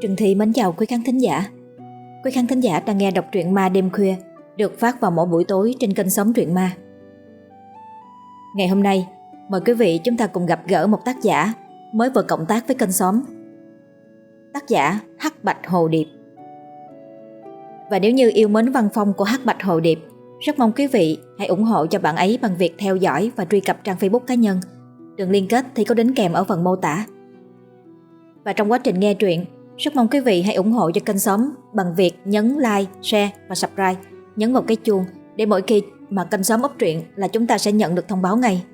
Trừng Thị mến chào quý khán thính giả. Quý khán thính giả đang nghe đọc truyện ma đêm khuya được phát vào mỗi buổi tối trên kênh Sống Truyện Ma. Ngày hôm nay, mời quý vị chúng ta cùng gặp gỡ một tác giả mới vừa cộng tác với kênh Xóm. Tác giả Hắc Bạch Hồ Điệp. Và nếu như yêu mến văn phong của Hắc Bạch Hồ Điệp, rất mong quý vị hãy ủng hộ cho bạn ấy bằng việc theo dõi và truy cập trang Facebook cá nhân. Đường liên kết thì có đính kèm ở phần mô tả. Và trong quá trình nghe truyện, rất mong quý vị hãy ủng hộ cho kênh Xóm bằng việc nhấn like, share và subscribe, nhấn vào cái chuông để mỗi khi mà kênh Xóm up truyện là chúng ta sẽ nhận được thông báo ngay.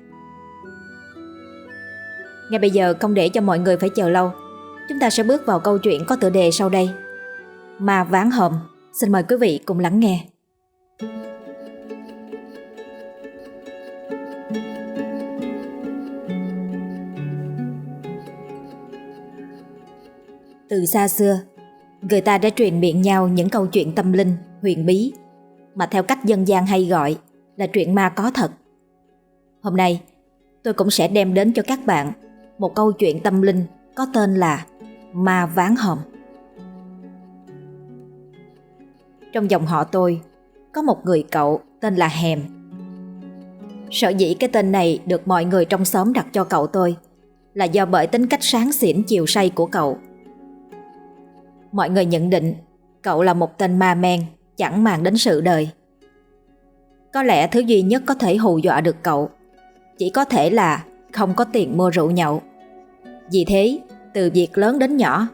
Ngay bây giờ không để cho mọi người phải chờ lâu, chúng ta sẽ bước vào câu chuyện có tựa đề sau đây. mà ván hòm, xin mời quý vị cùng lắng nghe. Từ xa xưa, người ta đã truyền miệng nhau những câu chuyện tâm linh, huyền bí, mà theo cách dân gian hay gọi là chuyện ma có thật. Hôm nay, tôi cũng sẽ đem đến cho các bạn một câu chuyện tâm linh có tên là Ma Ván Hòm. Trong dòng họ tôi, có một người cậu tên là Hèm. Sở dĩ cái tên này được mọi người trong xóm đặt cho cậu tôi là do bởi tính cách sáng xỉn chiều say của cậu Mọi người nhận định cậu là một tên ma men chẳng màng đến sự đời. Có lẽ thứ duy nhất có thể hù dọa được cậu chỉ có thể là không có tiền mua rượu nhậu. Vì thế, từ việc lớn đến nhỏ,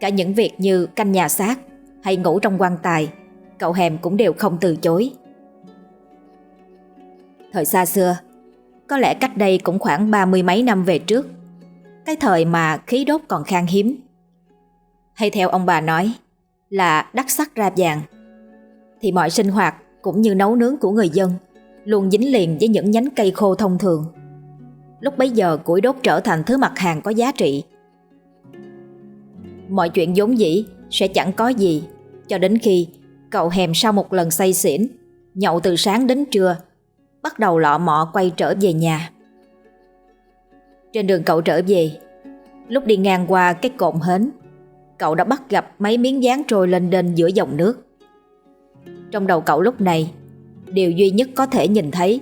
cả những việc như canh nhà xác hay ngủ trong quan tài, cậu hèm cũng đều không từ chối. Thời xa xưa, có lẽ cách đây cũng khoảng ba mươi mấy năm về trước, cái thời mà khí đốt còn khan hiếm, hay theo ông bà nói là đắc sắc ra vàng, thì mọi sinh hoạt cũng như nấu nướng của người dân luôn dính liền với những nhánh cây khô thông thường. Lúc bấy giờ củi đốt trở thành thứ mặt hàng có giá trị. Mọi chuyện vốn dĩ sẽ chẳng có gì cho đến khi cậu hèm sau một lần say xỉn, nhậu từ sáng đến trưa, bắt đầu lọ mọ quay trở về nhà. Trên đường cậu trở về, lúc đi ngang qua cái cồn hến cậu đã bắt gặp mấy miếng dán trôi lên đên giữa dòng nước. Trong đầu cậu lúc này, điều duy nhất có thể nhìn thấy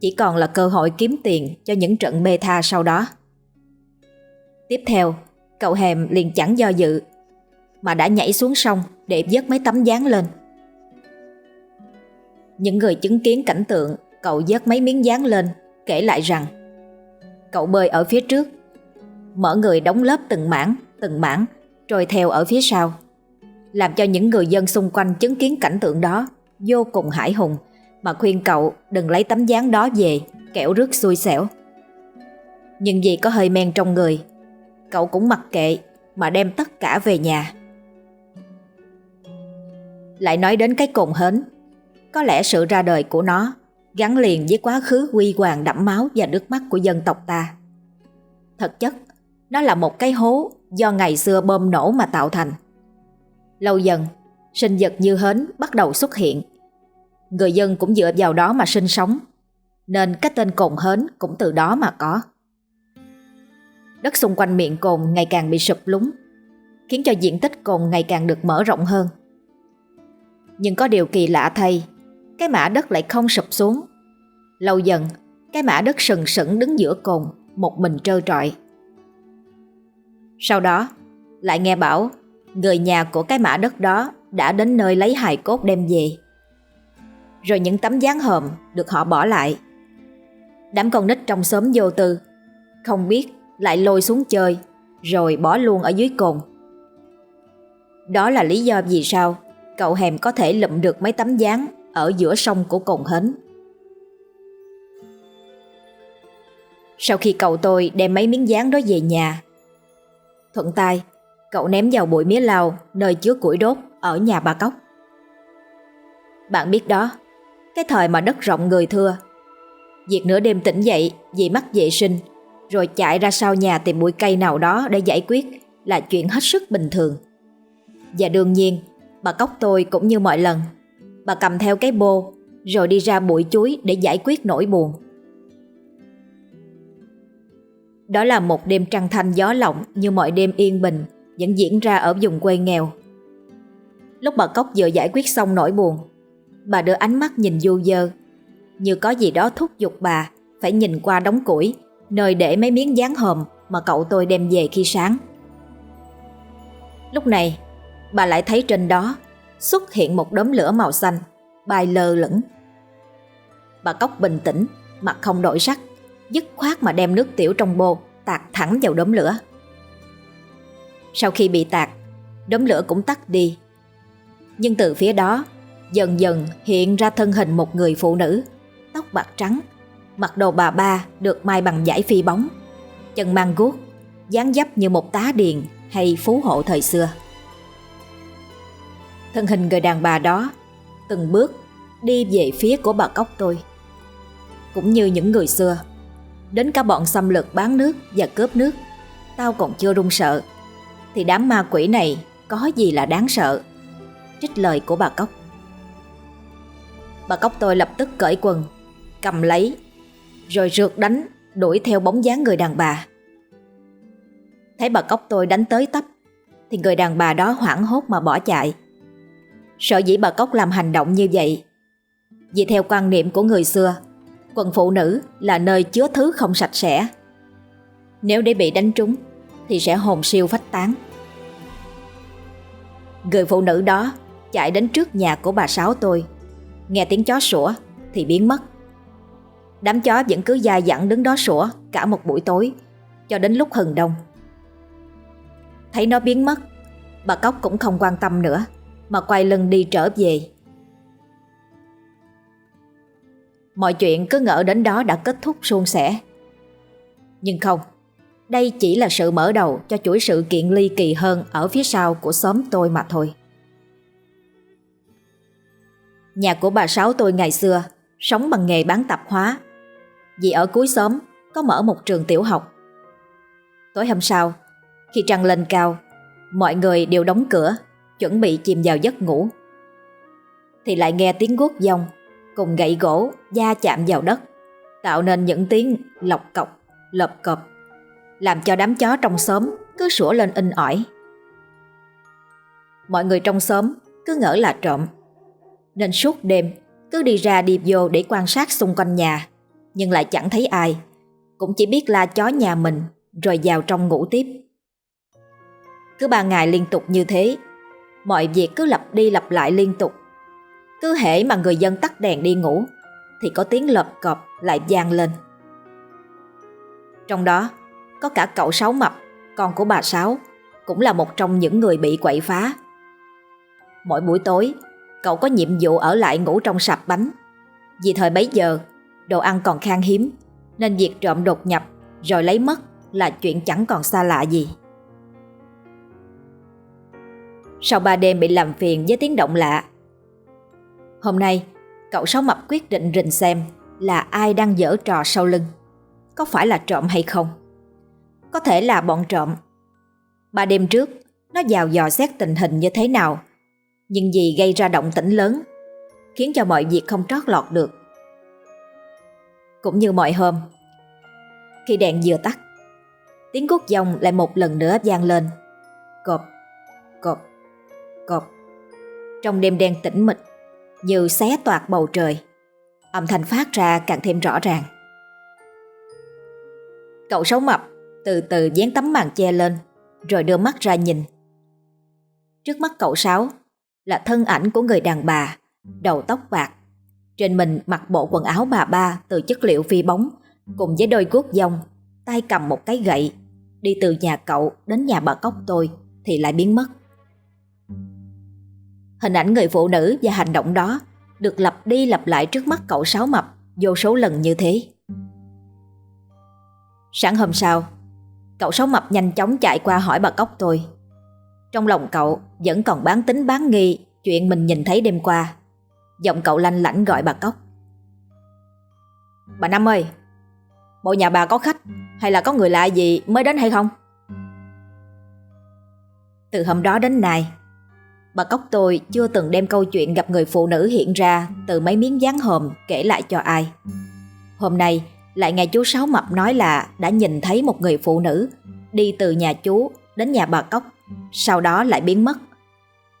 chỉ còn là cơ hội kiếm tiền cho những trận mê tha sau đó. Tiếp theo, cậu hèm liền chẳng do dự, mà đã nhảy xuống sông để vớt mấy tấm dán lên. Những người chứng kiến cảnh tượng cậu vớt mấy miếng dán lên kể lại rằng cậu bơi ở phía trước, mở người đóng lớp từng mảng, từng mảng rồi theo ở phía sau. Làm cho những người dân xung quanh chứng kiến cảnh tượng đó vô cùng hải hùng mà khuyên cậu đừng lấy tấm dáng đó về kẻo rước xui xẻo. Nhưng vì có hơi men trong người, cậu cũng mặc kệ mà đem tất cả về nhà. Lại nói đến cái cồn hến, có lẽ sự ra đời của nó gắn liền với quá khứ huy hoàng đẫm máu và nước mắt của dân tộc ta. Thật chất, nó là một cái hố do ngày xưa bơm nổ mà tạo thành. Lâu dần, sinh vật như hến bắt đầu xuất hiện. Người dân cũng dựa vào đó mà sinh sống, nên cái tên cồn hến cũng từ đó mà có. Đất xung quanh miệng cồn ngày càng bị sụp lún, khiến cho diện tích cồn ngày càng được mở rộng hơn. Nhưng có điều kỳ lạ thay, cái mã đất lại không sụp xuống. Lâu dần, cái mã đất sừng sững đứng giữa cồn, một mình trơ trọi. Sau đó, lại nghe bảo người nhà của cái mã đất đó đã đến nơi lấy hài cốt đem về. Rồi những tấm dáng hòm được họ bỏ lại. Đám con nít trong xóm vô tư, không biết lại lôi xuống chơi rồi bỏ luôn ở dưới cồn. Đó là lý do vì sao cậu hèm có thể lụm được mấy tấm dáng ở giữa sông của cồn hến. Sau khi cậu tôi đem mấy miếng dán đó về nhà Thuận tay, cậu ném vào bụi mía lào nơi chứa củi đốt ở nhà bà Cốc. Bạn biết đó, cái thời mà đất rộng người thưa. Việc nửa đêm tỉnh dậy vì mắc vệ sinh rồi chạy ra sau nhà tìm bụi cây nào đó để giải quyết là chuyện hết sức bình thường. Và đương nhiên, bà Cốc tôi cũng như mọi lần. Bà cầm theo cái bô rồi đi ra bụi chuối để giải quyết nỗi buồn. Đó là một đêm trăng thanh gió lộng như mọi đêm yên bình vẫn diễn ra ở vùng quê nghèo. Lúc bà Cốc vừa giải quyết xong nỗi buồn, bà đưa ánh mắt nhìn du dơ, như có gì đó thúc giục bà phải nhìn qua đống củi, nơi để mấy miếng dán hòm mà cậu tôi đem về khi sáng. Lúc này, bà lại thấy trên đó xuất hiện một đốm lửa màu xanh, bay lơ lửng. Bà Cốc bình tĩnh, mặt không đổi sắc, dứt khoát mà đem nước tiểu trong bô tạt thẳng vào đốm lửa. Sau khi bị tạt, đốm lửa cũng tắt đi. Nhưng từ phía đó, dần dần hiện ra thân hình một người phụ nữ, tóc bạc trắng, mặc đồ bà ba được may bằng giải phi bóng, chân mang guốc, dáng dấp như một tá điền hay phú hộ thời xưa. Thân hình người đàn bà đó từng bước đi về phía của bà cốc tôi. Cũng như những người xưa, đến cả bọn xâm lược bán nước và cướp nước, tao còn chưa run sợ, thì đám ma quỷ này có gì là đáng sợ. Trích lời của bà cốc. Bà cốc tôi lập tức cởi quần, cầm lấy, rồi rượt đánh, đuổi theo bóng dáng người đàn bà. Thấy bà cốc tôi đánh tới tấp, thì người đàn bà đó hoảng hốt mà bỏ chạy. Sợ dĩ bà Cốc làm hành động như vậy Vì theo quan niệm của người xưa Quần phụ nữ là nơi chứa thứ không sạch sẽ. Nếu để bị đánh trúng, Thì sẽ hồn siêu phách tán. Người phụ nữ đó chạy đến trước nhà của bà Sáu tôi. Nghe tiếng chó sủa thì biến mất. Đám chó vẫn cứ dài dẳng đứng đó sủa cả một buổi tối, Cho đến lúc hừng đông. Thấy nó biến mất, Bà Cốc cũng không quan tâm nữa, mà quay lưng đi trở về. Mọi chuyện cứ ngỡ đến đó đã kết thúc suôn sẻ. Nhưng không, đây chỉ là sự mở đầu cho chuỗi sự kiện ly kỳ hơn ở phía sau của xóm tôi mà thôi. Nhà của bà Sáu tôi ngày xưa sống bằng nghề bán tạp hóa. Vì ở cuối xóm có mở một trường tiểu học. Tối hôm sau, khi trăng lên cao, mọi người đều đóng cửa chuẩn bị chìm vào giấc ngủ. Thì lại nghe tiếng guốc dông cùng gậy gỗ da chạm vào đất, tạo nên những tiếng lọc cọc, lợp cọp, làm cho đám chó trong xóm cứ sủa lên in ỏi. Mọi người trong xóm cứ ngỡ là trộm, nên suốt đêm cứ đi ra đi vô để quan sát xung quanh nhà, nhưng lại chẳng thấy ai, cũng chỉ biết là chó nhà mình rồi vào trong ngủ tiếp. Cứ ba ngày liên tục như thế Mọi việc cứ lặp đi lặp lại liên tục cứ hễ mà người dân tắt đèn đi ngủ, Thì có tiếng lợp cọp lại vang lên. Trong đó, có cả cậu Sáu Mập, Con của bà Sáu, Cũng là một trong những người bị quậy phá. Mỗi buổi tối, Cậu có nhiệm vụ ở lại ngủ trong sạp bánh. Vì thời bấy giờ, Đồ ăn còn khan hiếm, Nên việc trộm đột nhập, Rồi lấy mất là chuyện chẳng còn xa lạ gì. Sau ba đêm bị làm phiền với tiếng động lạ. Hôm nay, cậu Sáu Mập quyết định rình xem là ai đang dở trò sau lưng. Có phải là trộm hay không? Có thể là bọn trộm. Ba đêm trước, nó vào dò xét tình hình như thế nào. Nhưng vì gây ra động tĩnh lớn, khiến cho mọi việc không trót lọt được. Cũng như mọi hôm, khi đèn vừa tắt, tiếng cút dòng lại một lần nữa vang lên. Cộp, cộp cộp. Trong đêm đen tĩnh mịch, như xé toạc bầu trời, âm thanh phát ra càng thêm rõ ràng. Cậu sáu mập từ từ dán tấm màn che lên, rồi đưa mắt ra nhìn. Trước mắt cậu sáu là thân ảnh của người đàn bà, đầu tóc bạc. Trên mình mặc bộ quần áo bà ba từ chất liệu phi bóng, cùng với đôi guốc dông, tay cầm một cái gậy, đi từ nhà cậu đến nhà bà cốc tôi thì lại biến mất. Hình ảnh người phụ nữ và hành động đó được lặp đi lặp lại trước mắt cậu Sáu Mập vô số lần như thế. Sáng hôm sau, cậu Sáu Mập nhanh chóng chạy qua hỏi bà Cốc tôi. Trong lòng cậu vẫn còn bán tính bán nghi chuyện mình nhìn thấy đêm qua. Giọng cậu lanh lảnh gọi bà Cốc. Bà Năm ơi, bộ nhà bà có khách hay là có người lạ gì mới đến hay không? Từ hôm đó đến nay, Bà Cốc tôi chưa từng đem câu chuyện gặp người phụ nữ hiện ra từ mấy miếng dán hòm kể lại cho ai. Hôm nay, lại nghe chú Sáu Mập nói là đã nhìn thấy một người phụ nữ đi từ nhà chú đến nhà bà Cốc Sau đó lại biến mất.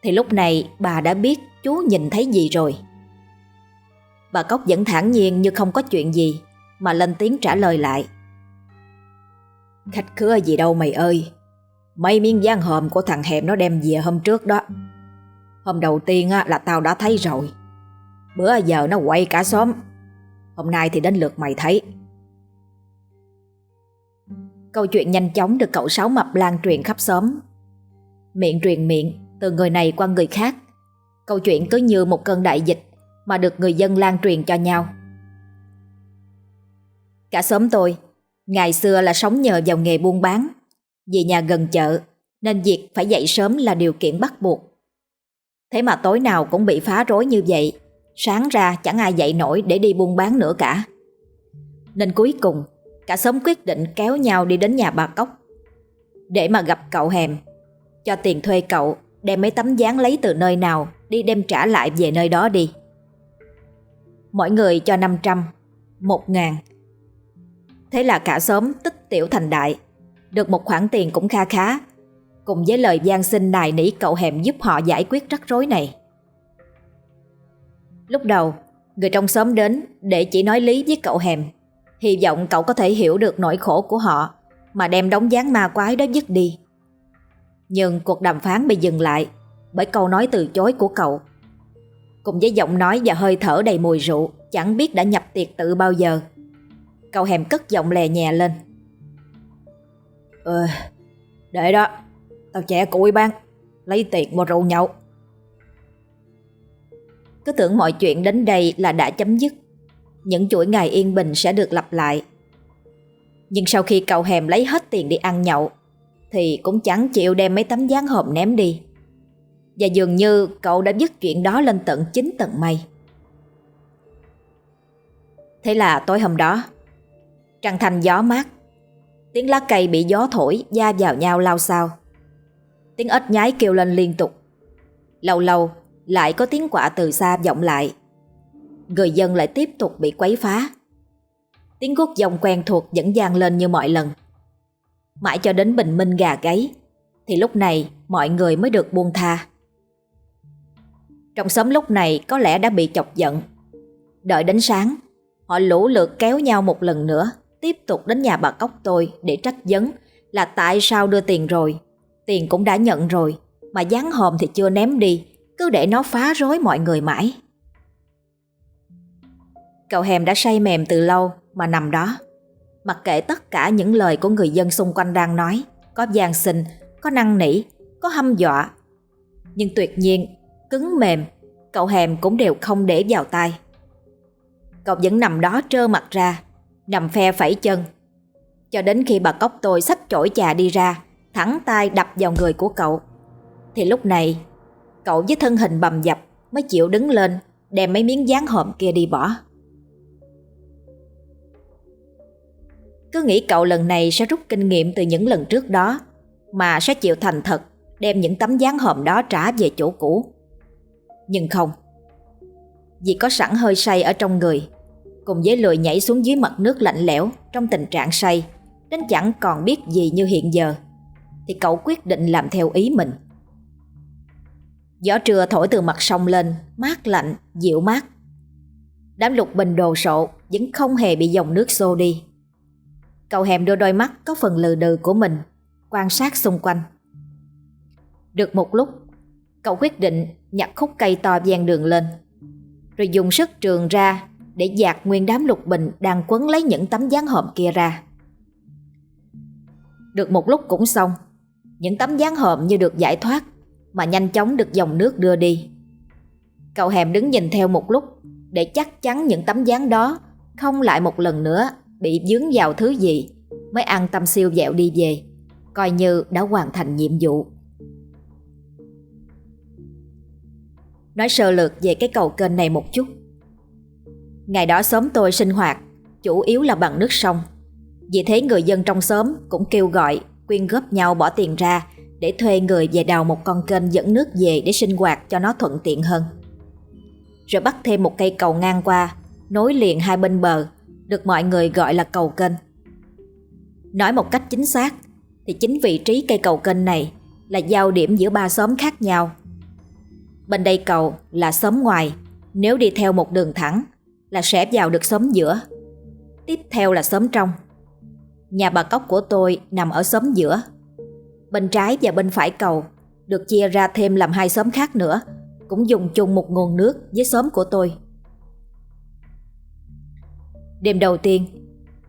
Thì lúc này bà đã biết chú nhìn thấy gì rồi. Bà Cốc vẫn thản nhiên như không có chuyện gì, Mà lên tiếng trả lời lại. Khách khứa gì đâu mày ơi. Mấy miếng giang hòm của thằng Hẹm nó đem về hôm trước đó. Hôm đầu tiên là tao đã thấy rồi. Bữa giờ nó quay cả xóm. Hôm nay thì đến lượt mày thấy. Câu chuyện nhanh chóng được cậu Sáu Mập lan truyền khắp xóm. Miệng truyền miệng Từ người này qua người khác. Câu chuyện cứ như một cơn đại dịch Mà được người dân lan truyền cho nhau. Cả xóm tôi, Ngày xưa là sống nhờ vào nghề buôn bán. Vì nhà gần chợ, Nên việc phải dậy sớm là điều kiện bắt buộc. Thế mà tối nào cũng bị phá rối như vậy. Sáng ra chẳng ai dậy nổi để đi buôn bán nữa cả. Nên cuối cùng, Cả xóm quyết định kéo nhau đi đến nhà bà Cốc. Để mà gặp cậu hèm, Cho tiền thuê cậu, Đem mấy tấm dáng lấy từ nơi nào, Đi đem trả lại về nơi đó đi. Mỗi người cho 500 1 ngàn. Thế là cả xóm tích tiểu thành đại. Được một khoản tiền cũng kha khá. Cùng với lời gian xin nài nỉ cậu hẻm giúp họ giải quyết rắc rối này. Lúc đầu Người trong xóm đến để chỉ nói lý với cậu hẻm, Hy vọng cậu có thể hiểu được nỗi khổ của họ Mà đem đóng dáng ma quái đó dứt đi. Nhưng cuộc đàm phán bị dừng lại Bởi câu nói từ chối của cậu. Cùng với giọng nói và hơi thở đầy mùi rượu Chẳng biết đã nhập tiệc tự bao giờ. Cậu hẻm cất giọng lè nhẹ lên. Ờ Để đó. Tao trẻ cụi ban Lấy tiền mua rượu nhậu Cứ tưởng mọi chuyện đến đây là đã chấm dứt những chuỗi ngày yên bình sẽ được lặp lại. Nhưng sau khi cậu hèm lấy hết tiền đi ăn nhậu, thì cũng chẳng chịu đem mấy tấm dáng hòm ném đi. Và dường như cậu đã dứt chuyện đó lên tận chính tận mây. Thế là tối hôm đó, trăng thành gió mát, tiếng lá cây bị gió thổi da vào nhau lao sao. Tiếng ếch nhái kêu lên liên tục. Lâu lâu lại có tiếng quạ từ xa vọng lại người dân lại tiếp tục bị quấy phá. Tiếng guốc dòng quen thuộc vẫn vang lên như mọi lần. Mãi cho đến bình minh gà gáy, thì lúc này mọi người mới được buông tha. Trong xóm lúc này có lẽ đã bị chọc giận. Đợi đến sáng, họ lũ lượt kéo nhau một lần nữa, tiếp tục đến nhà bà Cốc tôi để trách vấn là tại sao đưa tiền rồi. Tiền cũng đã nhận rồi, mà dán hòm thì chưa ném đi, cứ để nó phá rối mọi người mãi. Cậu hèm đã say mềm từ lâu mà nằm đó. Mặc kệ tất cả những lời của người dân xung quanh đang nói, có gian sinh, có năng nỉ, có hăm dọa. Nhưng tuyệt nhiên, cứng mềm, cậu hèm cũng đều không để vào tai. Cậu vẫn nằm đó trơ mặt ra, nằm phe phẩy chân. Cho đến khi bà cốc tôi xách chổi trà đi ra, thẳng tay đập vào người của cậu. Thì lúc này, cậu với thân hình bầm dập mới chịu đứng lên đem mấy miếng dán hòm kia đi bỏ. Cứ nghĩ cậu lần này sẽ rút kinh nghiệm từ những lần trước đó Mà sẽ chịu thành thật Đem những tấm dán hòm đó trả về chỗ cũ Nhưng không Vì có sẵn hơi say ở trong người Cùng với lười nhảy xuống dưới mặt nước lạnh lẽo Trong tình trạng say Đến chẳng còn biết gì như hiện giờ thì cậu quyết định làm theo ý mình. Gió trưa thổi từ mặt sông lên Mát lạnh, dịu mát. Đám lục bình đồ sộ Vẫn không hề bị dòng nước xô đi. Cậu hẻm đưa đôi mắt có phần lừ đừ của mình Quan sát xung quanh. Được một lúc Cậu quyết định nhặt khúc cây to ven đường lên Rồi dùng sức trường ra Để dạt nguyên đám lục bình Đang quấn lấy những tấm dáng hòm kia ra. Được một lúc cũng xong những tấm dáng hòm như được giải thoát Mà nhanh chóng được dòng nước đưa đi Cậu hèm đứng nhìn theo một lúc Để chắc chắn những tấm dáng đó Không lại một lần nữa bị dướng vào thứ gì mới an tâm siêu dẹo đi về, coi như đã hoàn thành nhiệm vụ. Nói sơ lược về cái cầu kênh này một chút. Ngày đó xóm tôi sinh hoạt, chủ yếu là bằng nước sông. Vì thế người dân trong xóm cũng kêu gọi quyên góp nhau bỏ tiền ra để thuê người về đào một con kênh dẫn nước về để sinh hoạt cho nó thuận tiện hơn. Rồi bắt thêm một cây cầu ngang qua, nối liền hai bên bờ được mọi người gọi là cầu kênh. Nói một cách chính xác thì chính vị trí cây cầu kênh này là giao điểm giữa ba xóm khác nhau. Bên đây cầu là xóm ngoài, nếu đi theo một đường thẳng là sẽ vào được xóm giữa. Tiếp theo là xóm trong. Nhà bà Cóc của tôi nằm ở xóm giữa. Bên trái và bên phải cầu được chia ra thêm làm hai xóm khác nữa, cũng dùng chung một nguồn nước với xóm của tôi. Đêm đầu tiên,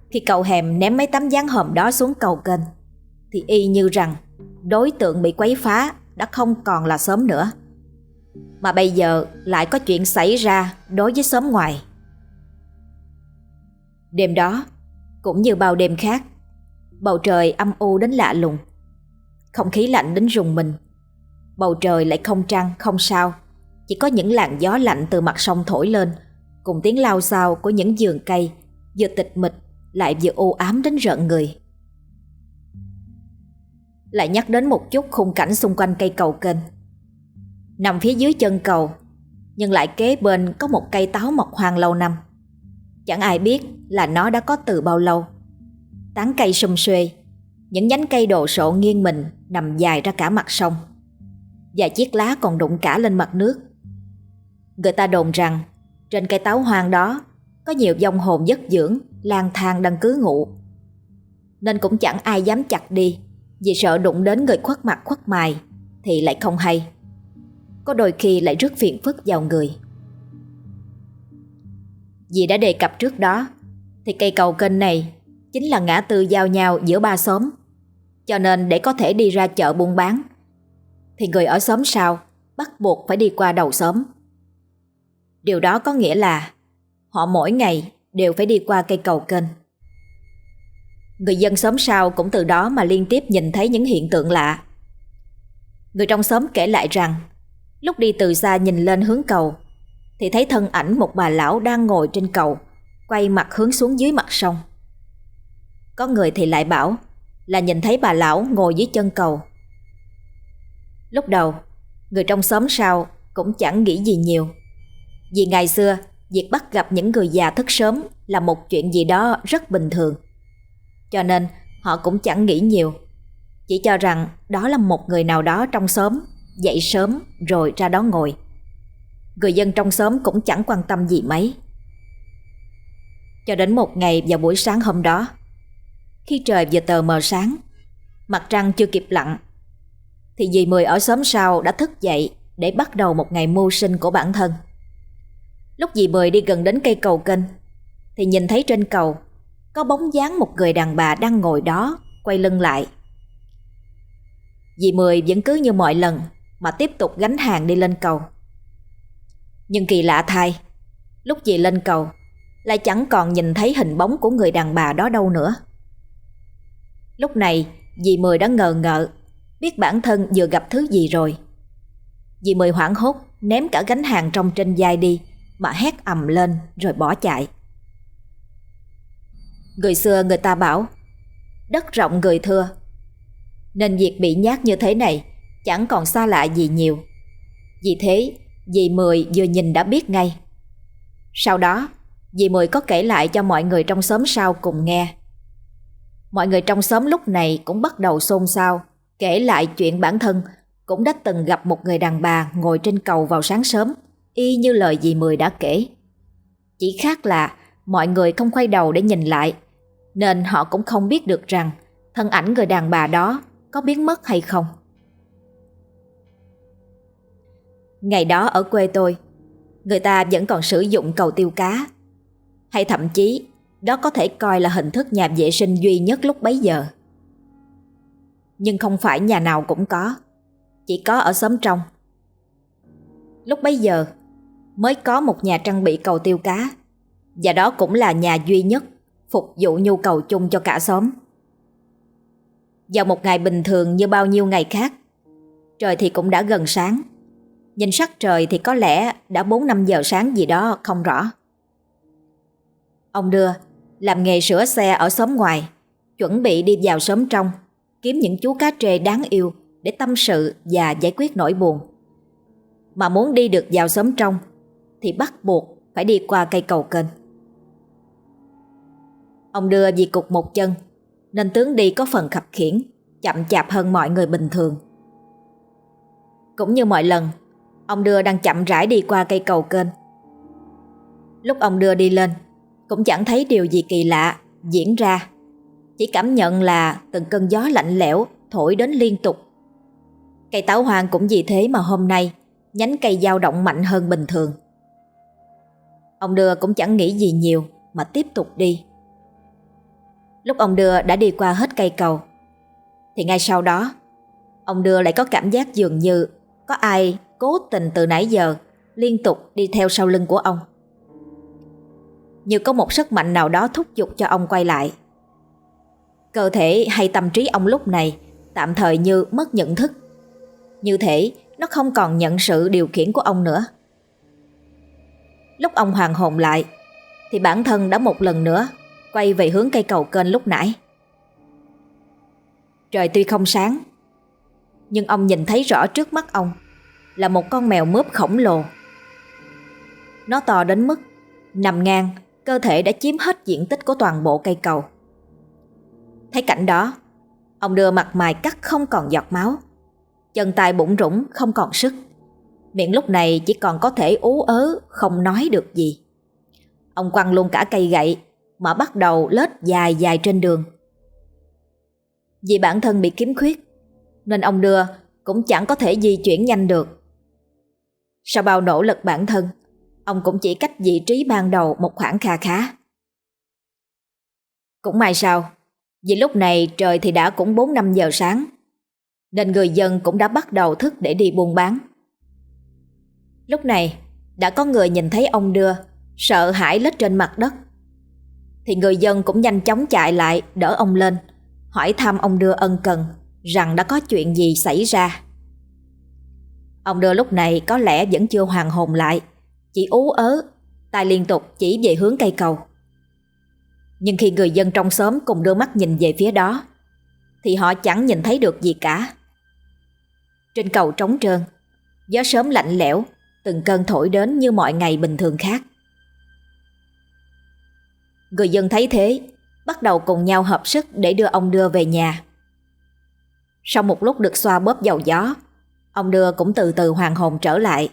khi cậu hèm ném mấy tấm gián hòm đó xuống cầu kênh, thì y như rằng đối tượng bị quấy phá đã không còn là xóm nữa. Mà bây giờ lại có chuyện xảy ra đối với xóm ngoài. Đêm đó, cũng như bao đêm khác, bầu trời âm u đến lạ lùng. Không khí lạnh đến rùng mình. Bầu trời lại không trăng, không sao, chỉ có những làn gió lạnh từ mặt sông thổi lên, cùng tiếng lao xao của những giường cây, vừa tịch mịch lại vừa u ám đến rợn người. Lại nhắc đến một chút khung cảnh xung quanh cây cầu kênh. Nằm phía dưới chân cầu, nhưng lại kế bên có một cây táo mọc hoang lâu năm. Chẳng ai biết là nó đã có từ bao lâu. Tán cây sum xuê, những nhánh cây đồ sộ nghiêng mình nằm dài ra cả mặt sông. Và chiếc lá còn đụng cả lên mặt nước. Người ta đồn rằng trên cây táo hoang đó có nhiều dòng hồn giấc dưỡng lang thang đang cứ ngụ. Nên cũng chẳng ai dám chặt đi vì sợ đụng đến người khuất mặt khuất mài thì lại không hay. Có đôi khi lại rước phiền phức vào người. Vì đã đề cập trước đó thì cây cầu kênh này chính là ngã tư giao nhau giữa ba xóm. Cho nên để có thể đi ra chợ buôn bán, thì người ở xóm sau bắt buộc phải đi qua đầu xóm. Điều đó có nghĩa là họ mỗi ngày đều phải đi qua cây cầu kênh. Người dân xóm sau cũng từ đó mà liên tiếp nhìn thấy những hiện tượng lạ. Người trong xóm kể lại rằng, lúc đi từ xa nhìn lên hướng cầu, thì thấy thân ảnh một bà lão đang ngồi trên cầu, quay mặt hướng xuống dưới mặt sông. Có người thì lại bảo là nhìn thấy bà lão ngồi dưới chân cầu. Lúc đầu, người trong xóm sau cũng chẳng nghĩ gì nhiều. Vì ngày xưa, việc bắt gặp những người già thức sớm là một chuyện gì đó rất bình thường. Cho nên họ cũng chẳng nghĩ nhiều, chỉ cho rằng đó là một người nào đó trong xóm dậy sớm rồi ra đó ngồi. Người dân trong xóm cũng chẳng quan tâm gì mấy. Cho đến một ngày vào buổi sáng hôm đó, khi trời vừa tờ mờ sáng, mặt trăng chưa kịp lặn, thì dì Mười ở xóm sau đã thức dậy để bắt đầu một ngày mưu sinh của bản thân. Lúc dì Mười đi gần đến cây cầu kênh, thì nhìn thấy trên cầu có bóng dáng một người đàn bà đang ngồi đó, quay lưng lại. Dì Mười vẫn cứ như mọi lần mà tiếp tục gánh hàng đi lên cầu. Nhưng kỳ lạ thay, lúc dì lên cầu, lại chẳng còn nhìn thấy hình bóng của người đàn bà đó đâu nữa. Lúc này, dì Mười đã ngờ ngợ, biết bản thân vừa gặp thứ gì rồi. Dì Mười hoảng hốt, ném cả gánh hàng trong trên vai đi, mà hét ầm lên rồi bỏ chạy. Người xưa người ta bảo, đất rộng người thưa, nên việc bị nhát như thế này chẳng còn xa lạ gì nhiều. Vì thế, dì Mười vừa nhìn đã biết ngay. Sau đó, dì Mười có kể lại cho mọi người trong xóm sau cùng nghe. Mọi người trong xóm lúc này cũng bắt đầu xôn xao, kể lại chuyện bản thân cũng đã từng gặp một người đàn bà ngồi trên cầu vào sáng sớm, y như lời dì Mười đã kể. Chỉ khác là mọi người không quay đầu để nhìn lại, nên họ cũng không biết được rằng thân ảnh người đàn bà đó có biến mất hay không. Ngày đó ở quê tôi, người ta vẫn còn sử dụng cầu tiêu cá. Hay thậm chí, đó có thể coi là hình thức nhà vệ sinh duy nhất lúc bấy giờ. Nhưng không phải nhà nào cũng có, chỉ có ở xóm trong. Lúc bấy giờ, mới có một nhà trang bị cầu tiêu cá, và đó cũng là nhà duy nhất phục vụ nhu cầu chung cho cả xóm. Vào một ngày bình thường như bao nhiêu ngày khác, trời thì cũng đã gần sáng. Nhìn sắc trời thì có lẽ đã 4-5 giờ sáng gì đó không rõ. Ông đưa làm nghề sửa xe ở xóm ngoài, chuẩn bị đi vào xóm trong, kiếm những chú cá trê đáng yêu để tâm sự và giải quyết nỗi buồn. Mà muốn đi được vào xóm trong thì bắt buộc phải đi qua cây cầu kênh. Ông đưa vì cục một chân nên tướng đi có phần khập khiển, chậm chạp hơn mọi người bình thường. Cũng như mọi lần Ông đưa đang chậm rãi đi qua cây cầu kênh Lúc ông đưa đi lên cũng chẳng thấy điều gì kỳ lạ, Diễn ra. Chỉ cảm nhận là từng cơn gió lạnh lẽo Thổi đến liên tục. Cây táo hoang cũng vì thế mà hôm nay, Nhánh cây dao động mạnh hơn bình thường. Ông đưa cũng chẳng nghĩ gì nhiều, Mà tiếp tục đi. Lúc ông đưa đã đi qua hết cây cầu, Thì ngay sau đó, Ông đưa lại có cảm giác dường như Có ai cố tình từ nãy giờ Liên tục đi theo sau lưng của ông. Như có một sức mạnh nào đó thúc giục cho ông quay lại. Cơ thể hay tâm trí ông lúc này Tạm thời như mất nhận thức. Như thể nó không còn nhận sự điều khiển của ông nữa. Lúc ông hoàng hồn lại, Thì bản thân đã một lần nữa Quay về hướng cây cầu kênh lúc nãy. Trời tuy không sáng, Nhưng ông nhìn thấy rõ trước mắt ông Là một con mèo mướp khổng lồ. Nó to đến mức Nằm ngang Cơ thể đã chiếm hết diện tích của toàn bộ cây cầu. Thấy cảnh đó, Ông đưa mặt mày cắt không còn giọt máu. Chân tay bụng rũng không còn sức. Miệng lúc này chỉ còn có thể ú ớ, Không nói được gì. Ông quăng luôn cả cây gậy, Mà bắt đầu lết dài dài trên đường. Vì bản thân bị kiếm khuyết, Nên ông đưa Cũng chẳng có thể di chuyển nhanh được. Sau bao nỗ lực bản thân Ông cũng chỉ cách vị trí ban đầu Một khoảng kha khá. Cũng may sao? Vì lúc này trời thì đã cũng 4-5 giờ sáng, Nên người dân cũng đã bắt đầu thức để đi buôn bán. Lúc này, đã có người nhìn thấy ông đưa, Sợ hãi lết trên mặt đất. Thì người dân cũng nhanh chóng chạy lại, Đỡ ông lên, Hỏi thăm ông đưa ân cần, Rằng đã có chuyện gì xảy ra. Ông đưa lúc này có lẽ vẫn chưa hoàn hồn lại. Chỉ ú ớ tay liên tục chỉ về hướng cây cầu. Nhưng khi người dân trong xóm cùng đưa mắt nhìn về phía đó, Thì họ chẳng nhìn thấy được gì cả. Trên cầu trống trơn, Gió sớm lạnh lẽo, Từng cơn thổi đến như mọi ngày bình thường khác. Người dân thấy thế, Bắt đầu cùng nhau hợp sức để đưa ông đưa về nhà. Sau một lúc được xoa bóp dầu gió, Ông đưa cũng từ từ hoàn hồn trở lại.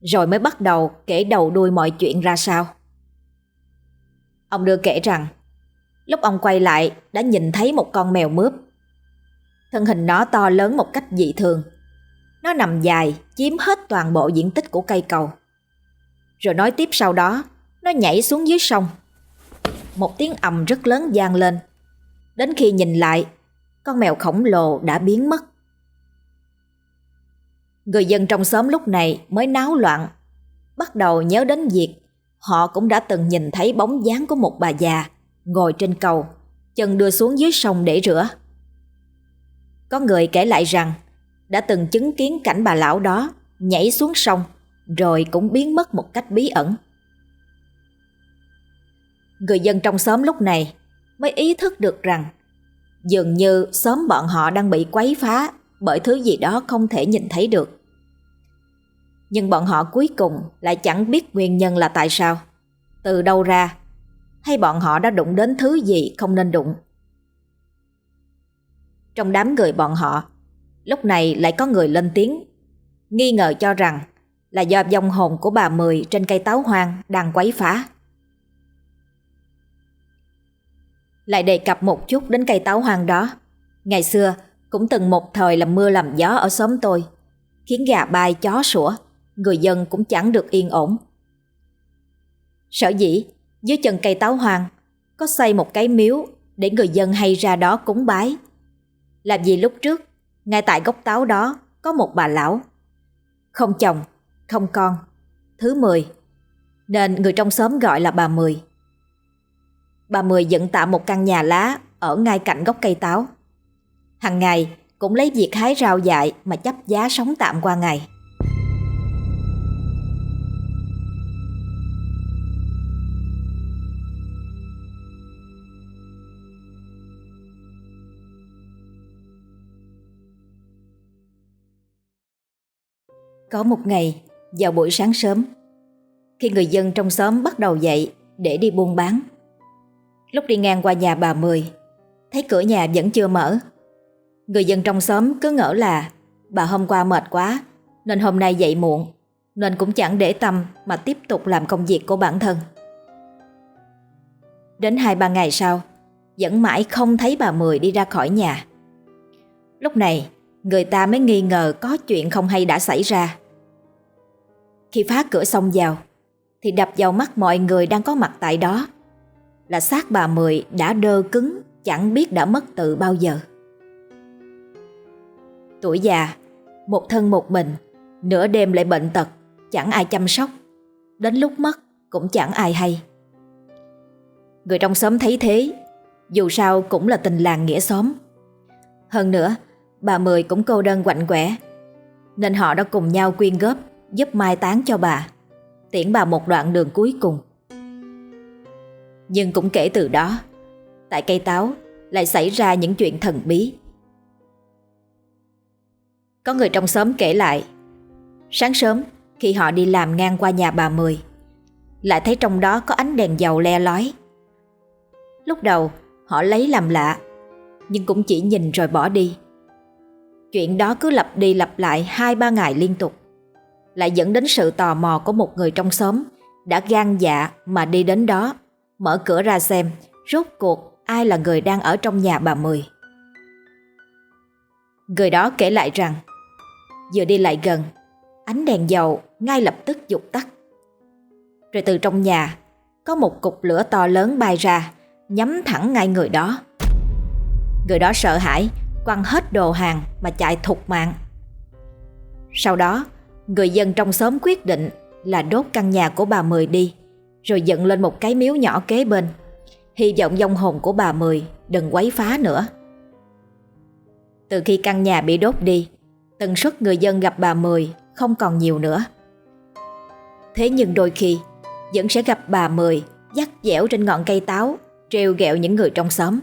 Rồi mới bắt đầu kể đầu đuôi mọi chuyện ra sao Ông đưa kể rằng Lúc ông quay lại đã nhìn thấy một con mèo mướp Thân hình nó to lớn một cách dị thường nó nằm dài, chiếm hết toàn bộ diện tích của cây cầu. Rồi nói tiếp sau đó, nó nhảy xuống dưới sông. Một tiếng ầm rất lớn vang lên. Đến khi nhìn lại, con mèo khổng lồ đã biến mất. Người dân trong xóm lúc này mới náo loạn, bắt đầu nhớ đến việc họ cũng đã từng nhìn thấy bóng dáng của một bà già ngồi trên cầu, chân đưa xuống dưới sông để rửa. Có người kể lại rằng đã từng chứng kiến cảnh bà lão đó nhảy xuống sông rồi cũng biến mất một cách bí ẩn. Người dân trong xóm lúc này mới ý thức được rằng dường như xóm bọn họ đang bị quấy phá bởi thứ gì đó không thể nhìn thấy được. Nhưng bọn họ cuối cùng lại chẳng biết nguyên nhân là tại sao, từ đâu ra, hay bọn họ đã đụng đến thứ gì không nên đụng. Trong đám người bọn họ Lúc này lại có người lên tiếng Nghi ngờ cho rằng Là do dòng hồn của bà Mười Trên cây táo hoang đang quấy phá. Lại đề cập một chút đến cây táo hoang đó. Ngày xưa cũng từng một thời làm mưa làm gió ở xóm tôi Khiến gà bay chó sủa. Người dân cũng chẳng được yên ổn Sở dĩ dưới chân cây táo hoàng Có xây một cái miếu Để người dân hay ra đó cúng bái Làm gì lúc trước ngay tại gốc táo đó có một bà lão. Không chồng, không con, thứ mười. Nên người trong xóm gọi là bà Mười. Bà Mười dựng tạm một căn nhà lá ở ngay cạnh gốc cây táo. Hằng ngày cũng lấy việc hái rau dại mà chấp giá sống tạm qua ngày. Có một ngày, vào buổi sáng sớm, khi người dân trong xóm bắt đầu dậy để đi buôn bán. Lúc đi ngang qua nhà bà Mười, thấy cửa nhà vẫn chưa mở. Người dân trong xóm cứ ngỡ là Bà hôm qua mệt quá Nên hôm nay dậy muộn Nên cũng chẳng để tâm mà tiếp tục làm công việc của bản thân Đến hai ba ngày sau Vẫn mãi không thấy bà Mười đi ra khỏi nhà Lúc này Người ta mới nghi ngờ có chuyện không hay đã xảy ra. Khi phá cửa xong vào, Thì đập vào mắt mọi người đang có mặt tại đó, Là xác bà Mười đã đơ cứng, Chẳng biết đã mất từ bao giờ. Tuổi già, Một thân một mình, Nửa đêm lại bệnh tật, Chẳng ai chăm sóc. Đến lúc mất, cũng chẳng ai hay. Người trong xóm thấy thế, Dù sao cũng là tình làng nghĩa xóm. Hơn nữa Bà Mười cũng cô đơn quạnh quẻ. Nên họ đã cùng nhau quyên góp, Giúp mai táng cho bà. Tiễn bà một đoạn đường cuối cùng. Nhưng cũng kể từ đó, Tại cây táo Lại xảy ra những chuyện thần bí. Có người trong xóm kể lại, Sáng sớm Khi họ đi làm ngang qua nhà bà Mười, Lại thấy trong đó có ánh đèn dầu le lói. Lúc đầu họ lấy làm lạ, Nhưng cũng chỉ nhìn rồi bỏ đi. Chuyện đó cứ lặp đi lặp lại hai ba ngày liên tục. Lại dẫn đến sự tò mò của một người trong xóm Đã gan dạ mà đi đến đó, Mở cửa ra xem Rốt cuộc ai là người đang ở trong nhà bà Mười. Người đó kể lại rằng, Vừa đi lại gần, Ánh đèn dầu ngay lập tức dục tắt. Rồi từ trong nhà, Có một cục lửa to lớn bay ra, Nhắm thẳng ngay người đó. Người đó sợ hãi Quăng hết đồ hàng mà chạy thục mạng. Sau đó, Người dân trong xóm quyết định Là đốt căn nhà của bà Mười đi, Rồi dựng lên một cái miếu nhỏ kế bên. Hy vọng dòng hồn của bà Mười Đừng quấy phá nữa. Từ khi căn nhà bị đốt đi, Tần suất người dân gặp bà Mười Không còn nhiều nữa. Thế nhưng đôi khi, Vẫn sẽ gặp bà Mười Dắt dẻo trên ngọn cây táo Treo ghẹo những người trong xóm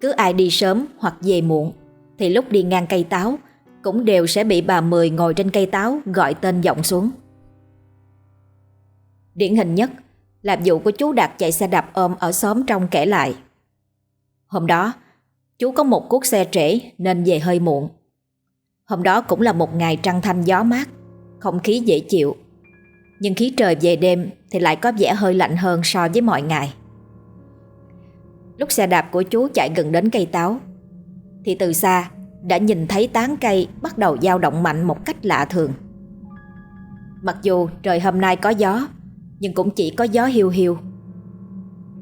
cứ ai đi sớm hoặc về muộn, Thì lúc đi ngang cây táo, Cũng đều sẽ bị bà Mười ngồi trên cây táo Gọi tên giọng xuống. Điển hình nhất Là vụ của chú Đạt chạy xe đạp ôm Ở xóm trong kể lại. Hôm đó, Chú có một cuốc xe trễ nên về hơi muộn. Hôm đó cũng là một ngày trăng thanh gió mát, Không khí dễ chịu. Nhưng khí trời về đêm Thì lại có vẻ hơi lạnh hơn so với mọi ngày. Lúc xe đạp của chú chạy gần đến cây táo, Thì từ xa đã nhìn thấy tán cây bắt đầu dao động mạnh một cách lạ thường. Mặc dù trời hôm nay có gió, Nhưng cũng chỉ có gió hiu hiu.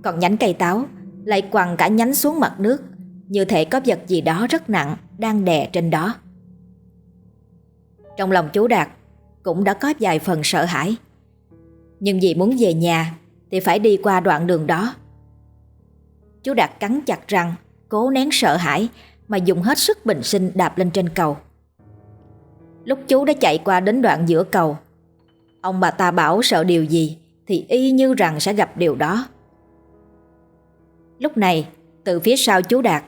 Còn nhánh cây táo lại quằn cả nhánh xuống mặt nước, Như thể có vật gì đó rất nặng đang đè trên đó. Trong lòng chú Đạt cũng đã có vài phần sợ hãi. Nhưng vì muốn về nhà thì phải đi qua đoạn đường đó Chú Đạt cắn chặt răng, cố nén sợ hãi mà dùng hết sức bình sinh đạp lên trên cầu. Lúc chú đã chạy qua đến đoạn giữa cầu, ông bà ta bảo sợ điều gì thì y như rằng sẽ gặp điều đó. Lúc này, từ phía sau chú Đạt,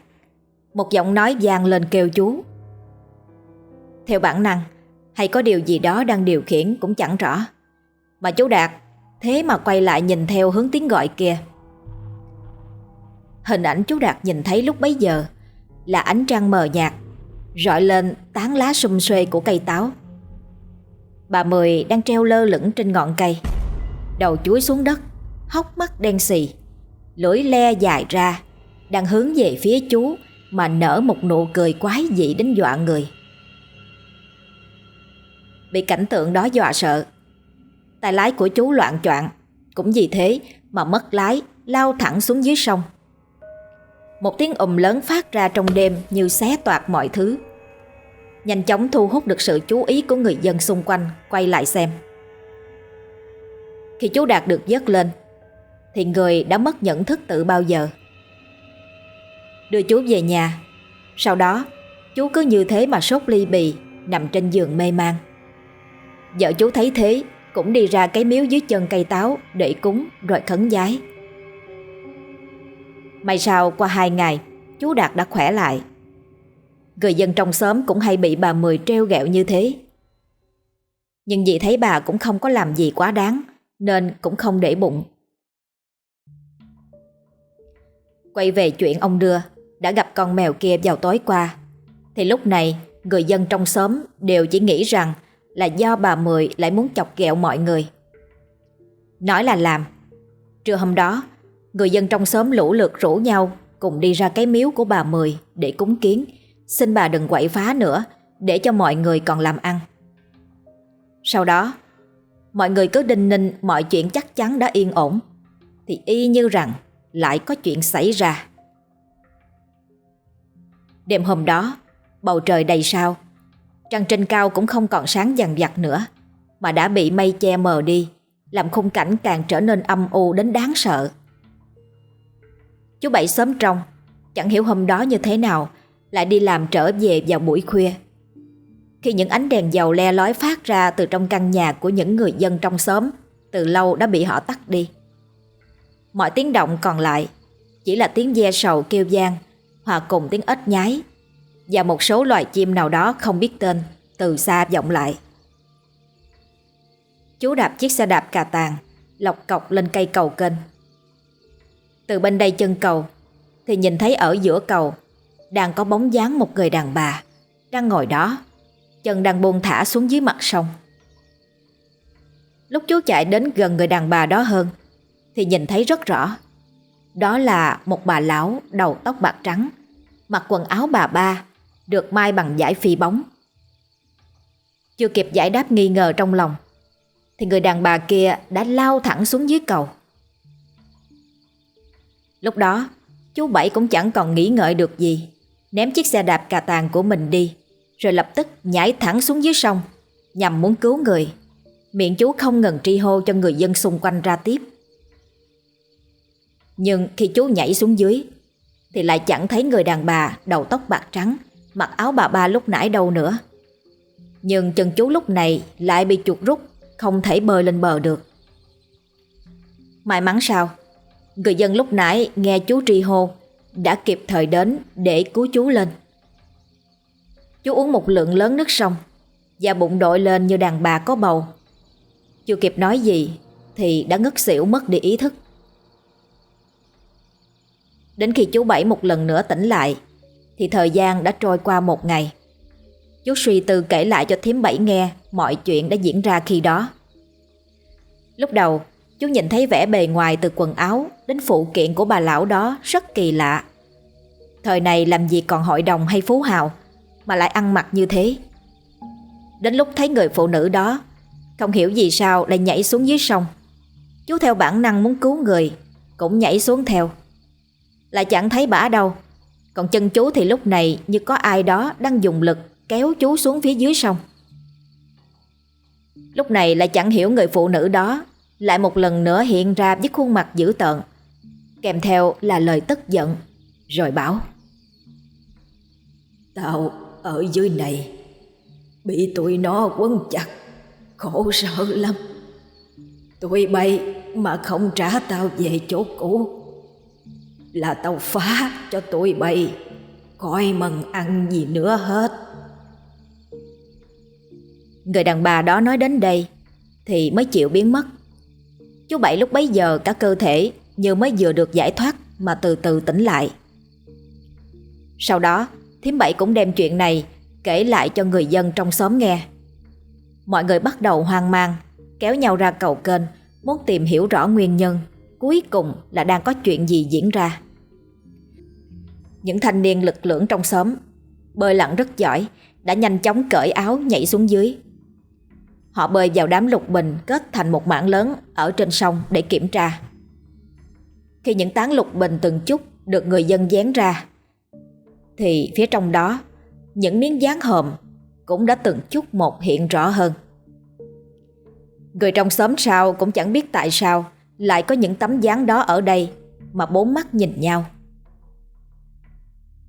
một giọng nói vang lên kêu chú. Theo bản năng, hay có điều gì đó đang điều khiển cũng chẳng rõ. Mà chú Đạt thế mà quay lại nhìn theo hướng tiếng gọi kia. Hình ảnh chú Đạt nhìn thấy lúc bấy giờ là ánh trăng mờ nhạt, rọi lên tán lá sum xuê của cây táo. Bà Mười đang treo lơ lửng trên ngọn cây, đầu chuối xuống đất, hốc mắt đen xì, lưỡi le dài ra, đang hướng về phía chú mà nở một nụ cười quái dị đến dọa người. Bị cảnh tượng đó dọa sợ, tay lái của chú loạn choạng, cũng vì thế mà mất lái lao thẳng xuống dưới sông. Một tiếng ầm lớn phát ra trong đêm như xé toạc mọi thứ. Nhanh chóng thu hút được sự chú ý của người dân xung quanh quay lại xem. Khi chú Đạt được dứt lên, thì người đã mất nhận thức từ bao giờ. Đưa chú về nhà, sau đó chú cứ như thế mà sốt ly bì nằm trên giường mê man. Vợ chú thấy thế cũng đi ra cái miếu dưới chân cây táo để cúng rồi khấn giái. May sao qua hai ngày Chú Đạt đã khỏe lại Người dân trong xóm cũng hay bị bà Mười treo gẹo như thế Nhưng vì thấy bà cũng không có làm gì quá đáng Nên cũng không để bụng Quay về chuyện ông đưa Đã gặp con mèo kia vào tối qua Thì lúc này người dân trong xóm đều chỉ nghĩ rằng là do bà Mười lại muốn chọc ghẹo mọi người. Nói là làm. Trưa hôm đó, người dân trong xóm lũ lượt rủ nhau cùng đi ra cái miếu của bà Mười để cúng kiến, xin bà đừng quậy phá nữa để cho mọi người còn làm ăn. Sau đó, mọi người cứ đinh ninh mọi chuyện chắc chắn đã yên ổn, thì y như rằng lại có chuyện xảy ra. Đêm hôm đó, bầu trời đầy sao, trăng trên cao cũng không còn sáng dằn vặt nữa, mà đã bị mây che mờ đi, làm khung cảnh càng trở nên âm u đến đáng sợ. Chú Bảy sớm trong, chẳng hiểu hôm đó như thế nào, lại đi làm trở về vào buổi khuya. Khi những ánh đèn dầu le lói phát ra từ trong căn nhà của những người dân trong xóm, từ lâu đã bị họ tắt đi. Mọi tiếng động còn lại chỉ là tiếng ve sầu kêu gian, hòa cùng tiếng ếch nhái và một số loài chim nào đó không biết tên từ xa vọng lại. Chú đạp chiếc xe đạp cà tàng, lọc cọc lên cây cầu kênh. Từ bên đây chân cầu thì nhìn thấy ở giữa cầu đang có bóng dáng một người đàn bà đang ngồi đó, chân đang buông thả xuống dưới mặt sông. Lúc chú chạy đến gần người đàn bà đó hơn thì nhìn thấy rất rõ. Đó là một bà lão đầu tóc bạc trắng, mặc quần áo bà ba, được mai bằng giải phi bóng. Chưa kịp giải đáp nghi ngờ trong lòng, thì người đàn bà kia đã lao thẳng xuống dưới cầu. Lúc đó, chú Bảy cũng chẳng còn nghĩ ngợi được gì, ném chiếc xe đạp cà tàng của mình đi, rồi lập tức nhảy thẳng xuống dưới sông, nhằm muốn cứu người. Miệng chú không ngừng tri hô cho người dân xung quanh ra tiếp. Nhưng khi chú nhảy xuống dưới Thì lại chẳng thấy người đàn bà đầu tóc bạc trắng Mặc áo bà ba lúc nãy đâu nữa Nhưng chân chú lúc này lại bị chuột rút Không thể bơi lên bờ được May mắn sao Người dân lúc nãy nghe chú tri hô Đã kịp thời đến để cứu chú lên. Chú uống một lượng lớn nước sông Và bụng đội lên như đàn bà có bầu. Chưa kịp nói gì Thì đã ngất xỉu mất đi ý thức. Đến khi chú Bảy một lần nữa tỉnh lại Thì thời gian đã trôi qua một ngày. Chú suy tư kể lại cho thím Bảy nghe Mọi chuyện đã diễn ra khi đó. Lúc đầu Chú nhìn thấy vẻ bề ngoài từ quần áo Đến phụ kiện của bà lão đó Rất kỳ lạ. Thời này làm gì còn hội đồng hay phú hào Mà lại ăn mặc như thế? Đến lúc thấy người phụ nữ đó, Không hiểu gì sao lại nhảy xuống dưới sông. Chú theo bản năng muốn cứu người, Cũng nhảy xuống theo. Lại chẳng thấy bả đâu. Còn chân chú thì lúc này như có ai đó đang dùng lực kéo chú xuống phía dưới sông. Lúc này lại chẳng hiểu người phụ nữ đó lại một lần nữa hiện ra với khuôn mặt dữ tợn. Kèm theo là lời tức giận, Rồi bảo, Tao ở dưới này, Bị tụi nó quấn chặt, Khổ sở lắm. Tụi bay mà không trả tao về chỗ cũ, là tao phá cho tụi bay Khỏi mần ăn gì nữa hết. Người đàn bà đó nói đến đây Thì mới chịu biến mất. Chú Bảy lúc bấy giờ cả cơ thể Như mới vừa được giải thoát Mà từ từ tỉnh lại. Sau đó, Thím Bảy cũng đem chuyện này Kể lại cho người dân trong xóm nghe. Mọi người bắt đầu hoang mang, Kéo nhau ra cầu kênh, Muốn tìm hiểu rõ nguyên nhân Cuối cùng là đang có chuyện gì diễn ra. Những thanh niên lực lưỡng trong xóm, Bơi lặn rất giỏi, Đã nhanh chóng cởi áo nhảy xuống dưới. Họ bơi vào đám lục bình Kết thành một mảng lớn Ở trên sông để kiểm tra. Khi những tán lục bình từng chút Được người dân dán ra, Thì phía trong đó, Những miếng dán hòm Cũng đã từng chút một hiện rõ hơn. Người trong xóm sau cũng chẳng biết tại sao lại có những tấm dáng đó ở đây mà bốn mắt nhìn nhau.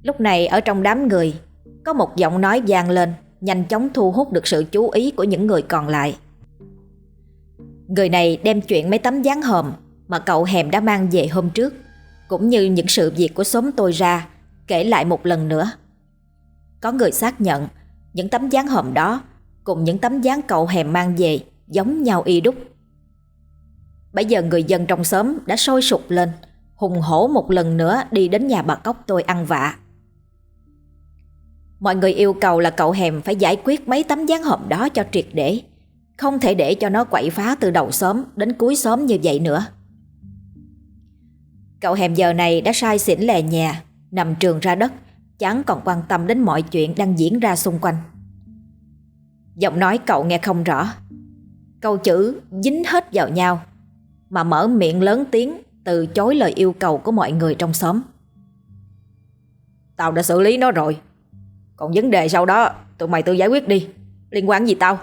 Lúc này ở trong đám người, có một giọng nói vang lên nhanh chóng thu hút được sự chú ý của những người còn lại. Người này đem chuyện mấy tấm dáng hòm mà cậu hèm đã mang về hôm trước, cũng như những sự việc của xóm tôi ra, kể lại một lần nữa. Có người xác nhận, những tấm dáng hòm đó cùng những tấm dáng cậu hèm mang về giống nhau y đúc. Bây giờ người dân trong xóm đã sôi sục lên, Hùng hổ một lần nữa đi đến nhà bà Cốc tôi ăn vạ Mọi người yêu cầu là cậu Hèm phải giải quyết mấy tấm gián hòm đó cho triệt để. Không thể để cho nó quậy phá từ đầu xóm đến cuối xóm như vậy nữa. Cậu Hèm giờ này đã sai xỉn lè nhà Nằm trường ra đất Chẳng còn quan tâm đến mọi chuyện đang diễn ra xung quanh. Giọng nói cậu nghe không rõ. Câu chữ dính hết vào nhau, Mà mở miệng lớn tiếng Từ chối lời yêu cầu của mọi người trong xóm. Tao đã xử lý nó rồi. Còn vấn đề sau đó, Tụi mày tự giải quyết đi. Liên quan gì tao?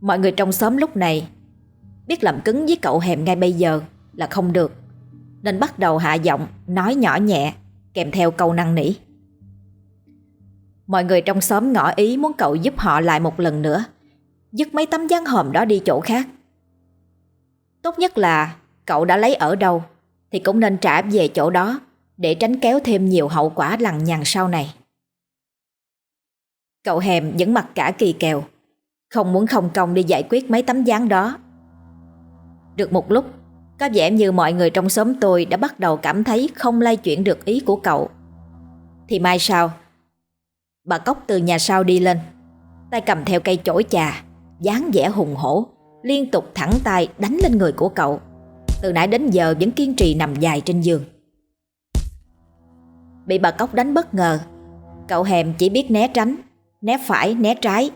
Mọi người trong xóm lúc này Biết làm cứng với cậu hèm ngay bây giờ Là không được, Nên bắt đầu hạ giọng Nói nhỏ nhẹ, Kèm theo câu năng nỉ. Mọi người trong xóm ngỏ ý muốn cậu giúp họ lại một lần nữa, Dứt mấy tấm gián hòm đó đi chỗ khác. Tốt nhất là cậu đã lấy ở đâu Thì cũng nên trả về chỗ đó. Để tránh kéo thêm nhiều hậu quả lằng nhằng sau này. Cậu hèm vẫn mặt cả kỳ kèo, Không muốn không công đi giải quyết mấy tấm dáng đó. Được một lúc, Có vẻ như mọi người trong xóm tôi đã bắt đầu cảm thấy không lay chuyển được ý của cậu. Thì mai sau, Bà Cốc từ nhà sau đi lên, Tay cầm theo cây chổi trà dáng vẻ hùng hổ, Liên tục thẳng tay đánh lên người của cậu. Từ nãy đến giờ vẫn kiên trì nằm dài trên giường. Bị bà Cốc đánh bất ngờ. Cậu hèm chỉ biết né tránh, Né phải, né trái.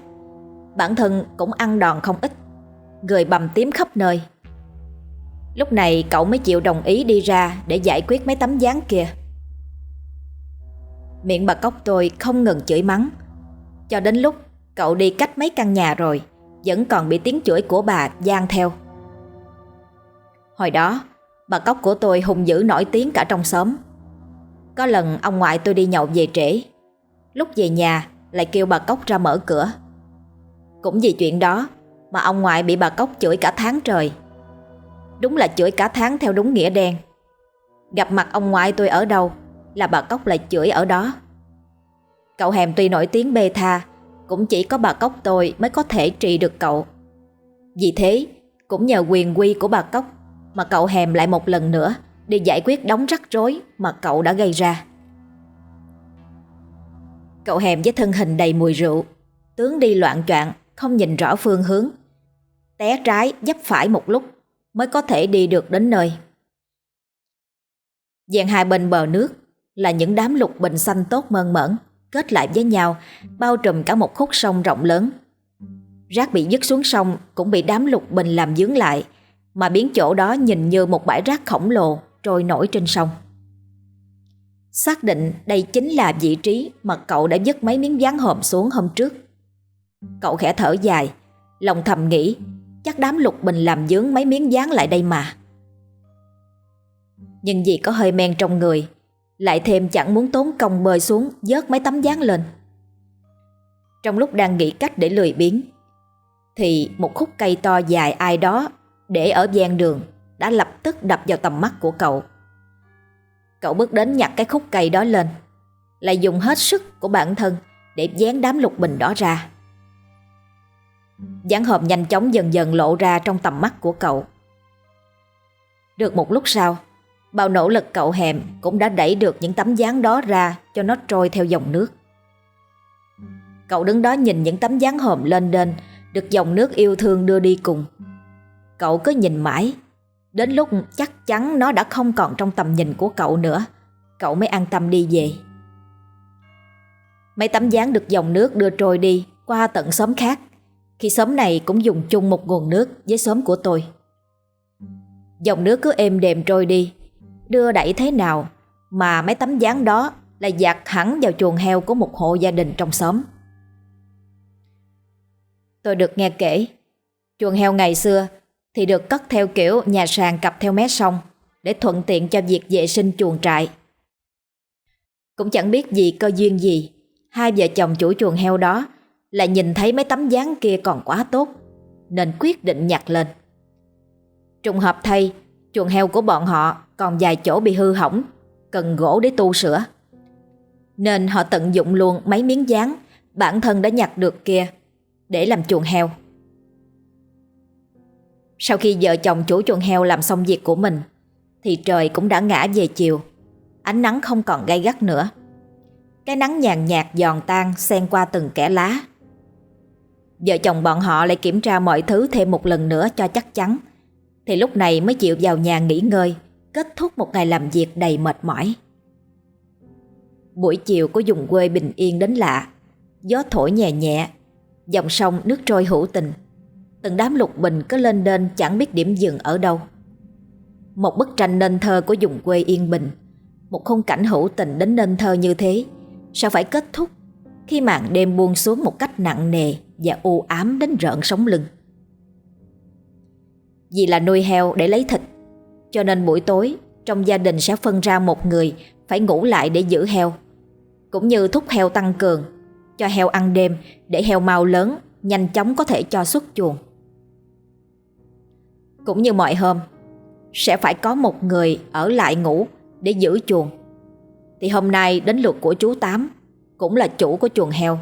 Bản thân cũng ăn đòn không ít, Người bầm tím khắp nơi. Lúc này cậu mới chịu đồng ý đi ra Để giải quyết mấy tấm dáng kia. Miệng bà Cốc tôi không ngừng chửi mắng. Cho đến lúc cậu đi cách mấy căn nhà rồi, Vẫn còn bị tiếng chửi của bà gian theo. Hồi đó, Bà Cốc của tôi hung dữ nổi tiếng cả trong xóm. Có lần ông ngoại tôi đi nhậu về trễ. Lúc về nhà, lại kêu bà Cốc ra mở cửa. Cũng vì chuyện đó Mà ông ngoại bị bà Cốc chửi cả tháng trời. Đúng là chửi cả tháng theo đúng nghĩa đen. Gặp mặt ông ngoại tôi ở đâu Là bà Cốc lại chửi ở đó. Cậu hèm tuy nổi tiếng bê tha, Cũng chỉ có bà Cốc tôi mới có thể trị được cậu. Vì thế, Cũng nhờ quyền quy của bà Cốc Mà cậu hèm lại một lần nữa để giải quyết đống rắc rối Mà cậu đã gây ra. Cậu hèm với thân hình đầy mùi rượu. Tướng đi loạn choạng, Không nhìn rõ phương hướng. Té trái, dấp phải một lúc, Mới có thể đi được đến nơi. Dàn hai bên bờ nước Là những đám lục bình xanh tốt mơn mởn, Kết lại với nhau, Bao trùm cả một khúc sông rộng lớn. Rác bị dứt xuống sông Cũng bị đám lục bình làm dướng lại, Mà biến chỗ đó nhìn như một bãi rác khổng lồ. Trôi nổi trên sông Xác định đây chính là vị trí mà cậu đã dứt mấy miếng dán hòm xuống hôm trước. Cậu khẽ thở dài, lòng thầm nghĩ chắc đám lục bình làm dướng mấy miếng dán lại đây mà. Nhưng vì có hơi men trong người, lại thêm chẳng muốn tốn công bơi xuống dớt mấy tấm dán lên. Trong lúc đang nghĩ cách để lười biếng, thì một khúc cây to dài ai đó để ở gian đường đã lập tức đập vào tầm mắt của cậu. Cậu bước đến nhặt cái khúc cây đó lên, Lại dùng hết sức của bản thân Để dán đám lục bình đó ra Gián hộp nhanh chóng dần dần lộ ra trong tầm mắt của cậu Được một lúc sau, Bao nỗ lực cậu hèm cũng đã đẩy được những tấm dáng đó ra cho nó trôi theo dòng nước. Cậu đứng đó nhìn những tấm dáng hòm lên đên được dòng nước yêu thương đưa đi cùng. Cậu cứ nhìn mãi Đến lúc chắc chắn nó đã không còn trong tầm nhìn của cậu nữa. Cậu mới an tâm đi về. Mấy tấm dáng được dòng nước đưa trôi đi Qua tận xóm khác. Khi xóm này cũng dùng chung một nguồn nước Với xóm của tôi. Dòng nước cứ êm đềm trôi đi. Đưa đẩy thế nào Mà mấy tấm dáng đó Lại dạt hẳn vào chuồng heo của một hộ gia đình trong xóm. Tôi được nghe kể, Chuồng heo ngày xưa thì được cất theo kiểu nhà sàn cặp theo mé sông để thuận tiện cho việc vệ sinh chuồng trại. Cũng chẳng biết gì cơ duyên gì, hai vợ chồng chủ chuồng heo đó lại nhìn thấy mấy tấm dáng kia còn quá tốt, nên quyết định nhặt lên. Trùng hợp thay, chuồng heo của bọn họ còn vài chỗ bị hư hỏng, cần gỗ để tu sửa. Nên họ tận dụng luôn mấy miếng dáng bản thân đã nhặt được kia để làm chuồng heo. Sau khi vợ chồng chủ chuồng heo làm xong việc của mình, Thì trời cũng đã ngã về chiều. Ánh nắng không còn gay gắt nữa. Cái nắng nhàn nhạt giòn tan xen qua từng kẻ lá. Vợ chồng bọn họ lại kiểm tra mọi thứ thêm một lần nữa cho chắc chắn. Thì lúc này mới chịu vào nhà nghỉ ngơi, Kết thúc một ngày làm việc đầy mệt mỏi. Buổi chiều của vùng quê bình yên đến lạ. Gió thổi nhẹ nhẹ, Dòng sông nước trôi hữu tình. Từng đám lục bình cứ lên đên, chẳng biết điểm dừng ở đâu. Một bức tranh nên thơ của vùng quê yên bình. Một khung cảnh hữu tình đến nên thơ như thế. Sao phải kết thúc Khi màn đêm buông xuống một cách nặng nề Và u ám đến rợn sống lưng? Vì là nuôi heo để lấy thịt, Cho nên buổi tối Trong gia đình sẽ phân ra một người Phải ngủ lại để giữ heo, Cũng như thúc heo tăng cường, Cho heo ăn đêm Để heo mau lớn, Nhanh chóng có thể cho xuất chuồng. Cũng như mọi hôm, Sẽ phải có một người ở lại ngủ Để giữ chuồng. Thì hôm nay đến lượt của chú Tám Cũng là chủ của chuồng heo.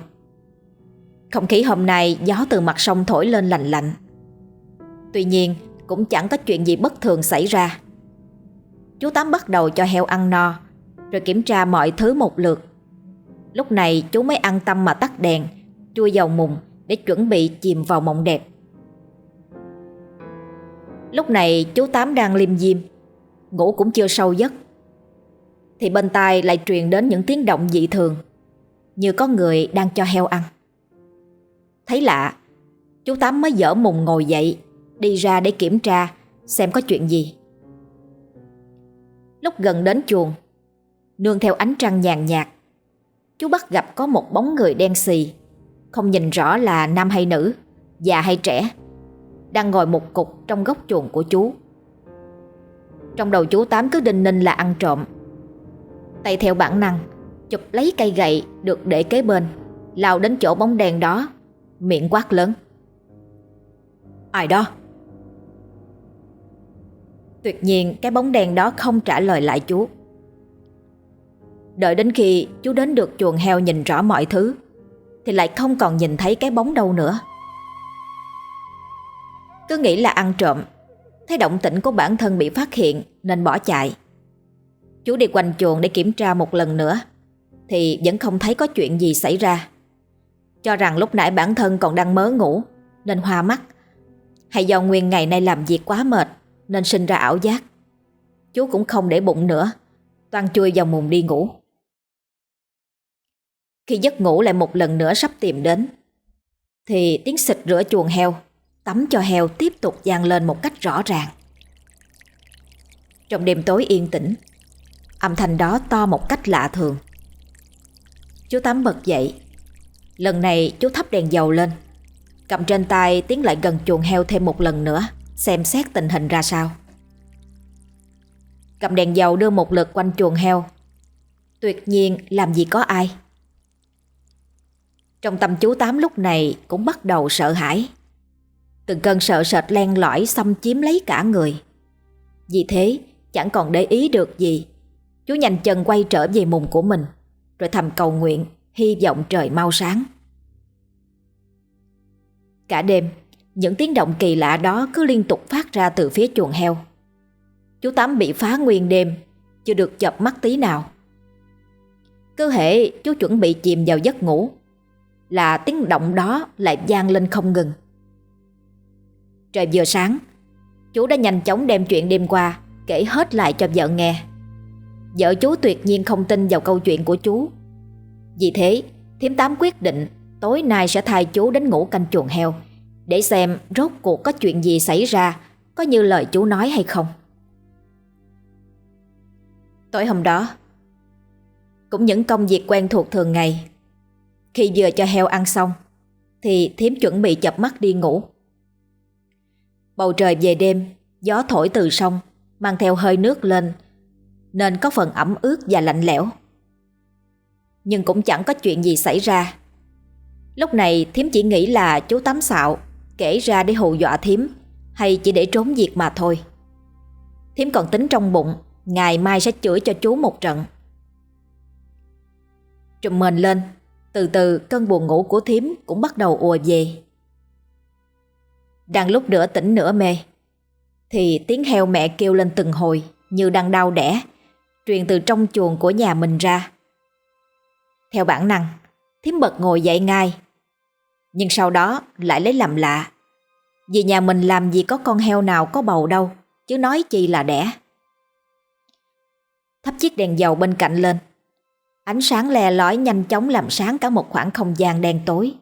Không khí hôm nay, Gió từ mặt sông thổi lên lạnh lạnh. Tuy nhiên, Cũng chẳng có chuyện gì bất thường xảy ra. Chú Tám bắt đầu cho heo ăn no, Rồi kiểm tra mọi thứ một lượt. Lúc này, chú mới an tâm mà tắt đèn, Chui vào mùng Để chuẩn bị chìm vào mộng đẹp. Lúc này chú Tám đang liêm diêm. Ngủ cũng chưa sâu giấc. Thì bên tai lại truyền đến những tiếng động dị thường, Như có người đang cho heo ăn. Thấy lạ, Chú Tám mới dở mùng ngồi dậy, Đi ra để kiểm tra Xem có chuyện gì. Lúc gần đến chuồng, Nương theo ánh trăng nhàn nhạt, Chú bắt gặp có một bóng người đen xì, Không nhìn rõ là nam hay nữ, Già hay trẻ. Đang ngồi một cục trong góc chuồng của chú. Trong đầu chú Tám cứ đinh ninh là ăn trộm. Tay theo bản năng, Chụp lấy cây gậy được để kế bên, Lao đến chỗ bóng đèn đó, Miệng quát lớn. Ai đó? Tuyệt nhiên, cái bóng đèn đó không trả lời lại chú. Đợi đến khi chú đến được chuồng heo nhìn rõ mọi thứ, Thì lại không còn nhìn thấy cái bóng đâu nữa. Cứ nghĩ là ăn trộm. Thấy động tĩnh của bản thân bị phát hiện, Nên bỏ chạy. Chú đi quanh chuồng để kiểm tra một lần nữa, Thì vẫn không thấy có chuyện gì xảy ra. Cho rằng lúc nãy bản thân còn đang mớ ngủ, Nên hoa mắt. Hay do nguyên ngày nay làm việc quá mệt, Nên sinh ra ảo giác. Chú cũng không để bụng nữa Toàn chui vào mùng đi ngủ. Khi giấc ngủ lại một lần nữa sắp tìm đến, Thì tiếng xịt rửa chuồng heo. Tắm cho heo tiếp tục dàn lên một cách rõ ràng. Trong đêm tối yên tĩnh, Âm thanh đó to một cách lạ thường. Chú Tám bật dậy. Lần này chú thắp đèn dầu lên. Cầm trên tay tiến lại gần chuồng heo thêm một lần nữa, Xem xét tình hình ra sao. Cầm đèn dầu đưa một lượt quanh chuồng heo. Tuyệt nhiên, làm gì có ai. Trong tâm chú Tám lúc này cũng bắt đầu sợ hãi. Từng cơn sợ sệt len lỏi xâm chiếm lấy cả người. Vì thế, chẳng còn để ý được gì. Chú nhanh chân quay trở về mùng của mình, Rồi thầm cầu nguyện, Hy vọng trời mau sáng. Cả đêm, Những tiếng động kỳ lạ đó cứ liên tục phát ra từ phía chuồng heo. Chú Tám bị phá nguyên đêm, Chưa được chập mắt tí nào. Cứ hệ, chú chuẩn bị chìm vào giấc ngủ, Là tiếng động đó lại vang lên không ngừng. Trời vừa sáng, Chú đã nhanh chóng đem chuyện đêm qua Kể hết lại cho vợ nghe. Vợ chú tuyệt nhiên không tin vào câu chuyện của chú. Vì thế Thiếm Tám quyết định Tối nay sẽ thay chú đến ngủ canh chuồng heo, Để xem rốt cuộc có chuyện gì xảy ra, Có như lời chú nói hay không. Tối hôm đó, Cũng những công việc quen thuộc thường ngày, Khi vừa cho heo ăn xong, Thì thiếm chuẩn bị chập mắt đi ngủ. Bầu trời về đêm Gió thổi từ sông Mang theo hơi nước lên Nên có phần ẩm ướt và lạnh lẽo. Nhưng cũng chẳng có chuyện gì xảy ra. Lúc này Thím chỉ nghĩ là chú tắm xạo Kể ra để hù dọa Thím, Hay chỉ để trốn việc mà thôi. Thím còn tính trong bụng Ngày mai sẽ chửi cho chú một trận. Trùm mền lên Từ từ cơn buồn ngủ của Thím Cũng bắt đầu ùa về. Đang lúc nửa tỉnh nửa mê Thì tiếng heo mẹ kêu lên từng hồi Như đang đau đẻ Truyền từ trong chuồng của nhà mình ra Theo bản năng, thím bật ngồi dậy ngay. Nhưng sau đó lại lấy làm lạ. Vì nhà mình làm gì có con heo nào có bầu đâu, chứ nói chi là đẻ. Thắp chiếc đèn dầu bên cạnh lên. Ánh sáng le lói nhanh chóng làm sáng cả một khoảng không gian đen tối.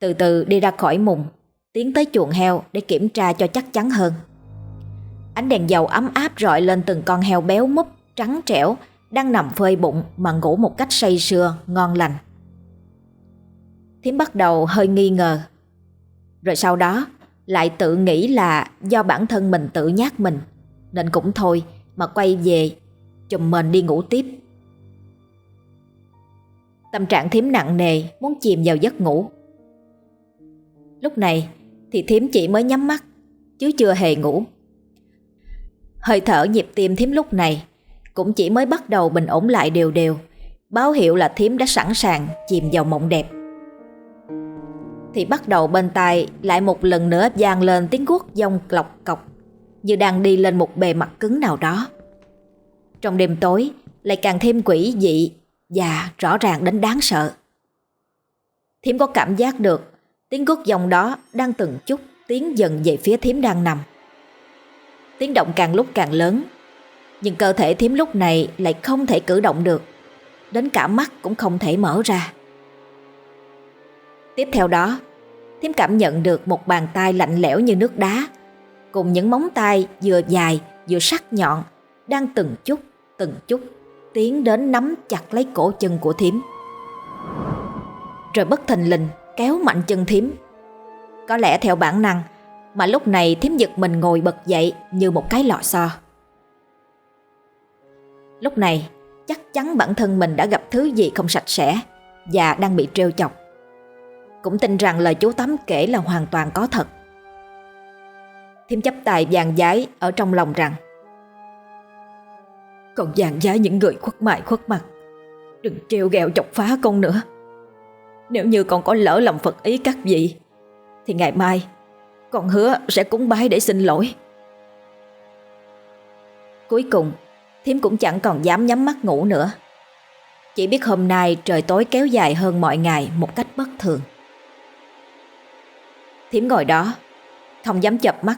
Từ từ đi ra khỏi mùng, tiến tới chuồng heo để kiểm tra cho chắc chắn hơn. Ánh đèn dầu ấm áp rọi lên từng con heo béo múp, trắng trẻo, đang nằm phơi bụng mà ngủ một cách say sưa, ngon lành. Thiếm bắt đầu hơi nghi ngờ. Rồi sau đó lại tự nghĩ là do bản thân mình tự nhát mình, nên cũng thôi mà quay về, chùm mền đi ngủ tiếp. Tâm trạng thiếm nặng nề, muốn chìm vào giấc ngủ. Lúc này thì thím chỉ mới nhắm mắt, chứ chưa hề ngủ. Hơi thở nhịp tim thím lúc này cũng chỉ mới bắt đầu bình ổn lại đều đều, báo hiệu là thím đã sẵn sàng chìm vào mộng đẹp. Thì bắt đầu bên tai lại một lần nữa vang lên tiếng guốc dông lọc cọc như đang đi lên một bề mặt cứng nào đó. Trong đêm tối lại càng thêm quỷ dị và rõ ràng đến đáng sợ. Thiếm có cảm giác được tiếng guốc dòng đó đang từng chút tiến dần về phía thiếm đang nằm. Tiếng động càng lúc càng lớn, Nhưng cơ thể thiếm lúc này lại không thể cử động được, Đến cả mắt cũng không thể mở ra Tiếp theo đó Thiếm cảm nhận được một bàn tay lạnh lẽo như nước đá, Cùng những móng tay vừa dài vừa sắc nhọn Đang từng chút từng chút Tiến đến nắm chặt lấy cổ chân của thiếm Rồi bất thình lình kéo mạnh chân thím, Có lẽ theo bản năng mà lúc này thím giật mình ngồi bật dậy như một cái lọ xo. Lúc này chắc chắn bản thân mình đã gặp thứ gì không sạch sẽ và đang bị trêu chọc. Cũng tin rằng lời chú Tắm kể là hoàn toàn có thật. Thím chấp tài vàng giái ở trong lòng rằng Còn vàng giái những người khuất mại khuất mặt Đừng trêu ghẹo chọc phá con nữa nếu như con có lỡ lòng Phật ý các vị, Thì ngày mai con hứa sẽ cúng bái để xin lỗi. Cuối cùng Thiếm cũng chẳng còn dám nhắm mắt ngủ nữa. Chỉ biết hôm nay trời tối kéo dài hơn mọi ngày một cách bất thường. Thiếm ngồi đó, Không dám chập mắt,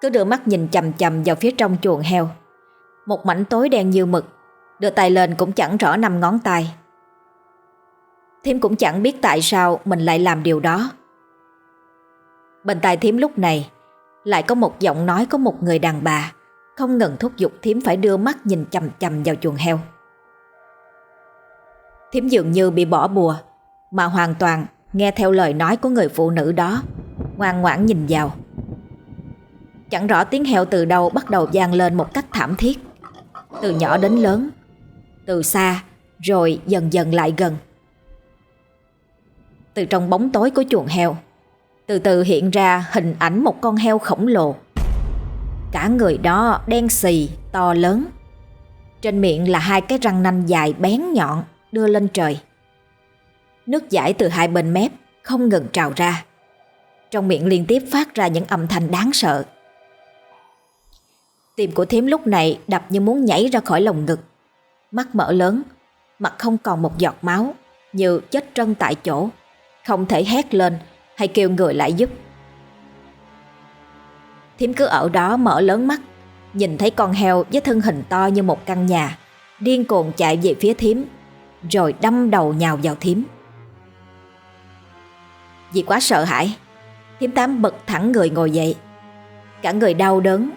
Cứ đưa mắt nhìn chầm chầm vào phía trong chuồng heo. Một mảnh tối đen như mực, Đưa tay lên cũng chẳng rõ năm ngón tay. Thiếm cũng chẳng biết tại sao mình lại làm điều đó. Bên tai thím lúc này, Lại có một giọng nói có một người đàn bà. Không ngừng thúc giục thím phải đưa mắt nhìn chầm chầm vào chuồng heo. Thím dường như bị bỏ bùa, Mà hoàn toàn nghe theo lời nói của người phụ nữ đó, Ngoan ngoãn nhìn vào. Chẳng rõ tiếng heo từ đâu bắt đầu vang lên một cách thảm thiết. Từ nhỏ đến lớn, Từ xa, Rồi dần dần lại gần. Từ trong bóng tối của chuồng heo. Từ từ hiện ra hình ảnh một con heo khổng lồ. Cả người đó đen xì, to lớn. Trên miệng là hai cái răng nanh dài bén nhọn đưa lên trời. Nước giải từ hai bên mép không ngừng trào ra. Trong miệng liên tiếp phát ra những âm thanh đáng sợ. Tim của thím lúc này đập như muốn nhảy ra khỏi lồng ngực. Mắt mở lớn Mặt không còn một giọt máu Như chết trân tại chỗ. Không thể hét lên hay kêu người lại giúp. Thiếm cứ ở đó mở lớn mắt, nhìn thấy con heo với thân hình to như một căn nhà, điên cuồng chạy về phía thiếm, rồi đâm đầu nhào vào thiếm. Vì quá sợ hãi, thiếm tám bật thẳng người ngồi dậy. Cả người đau đớn,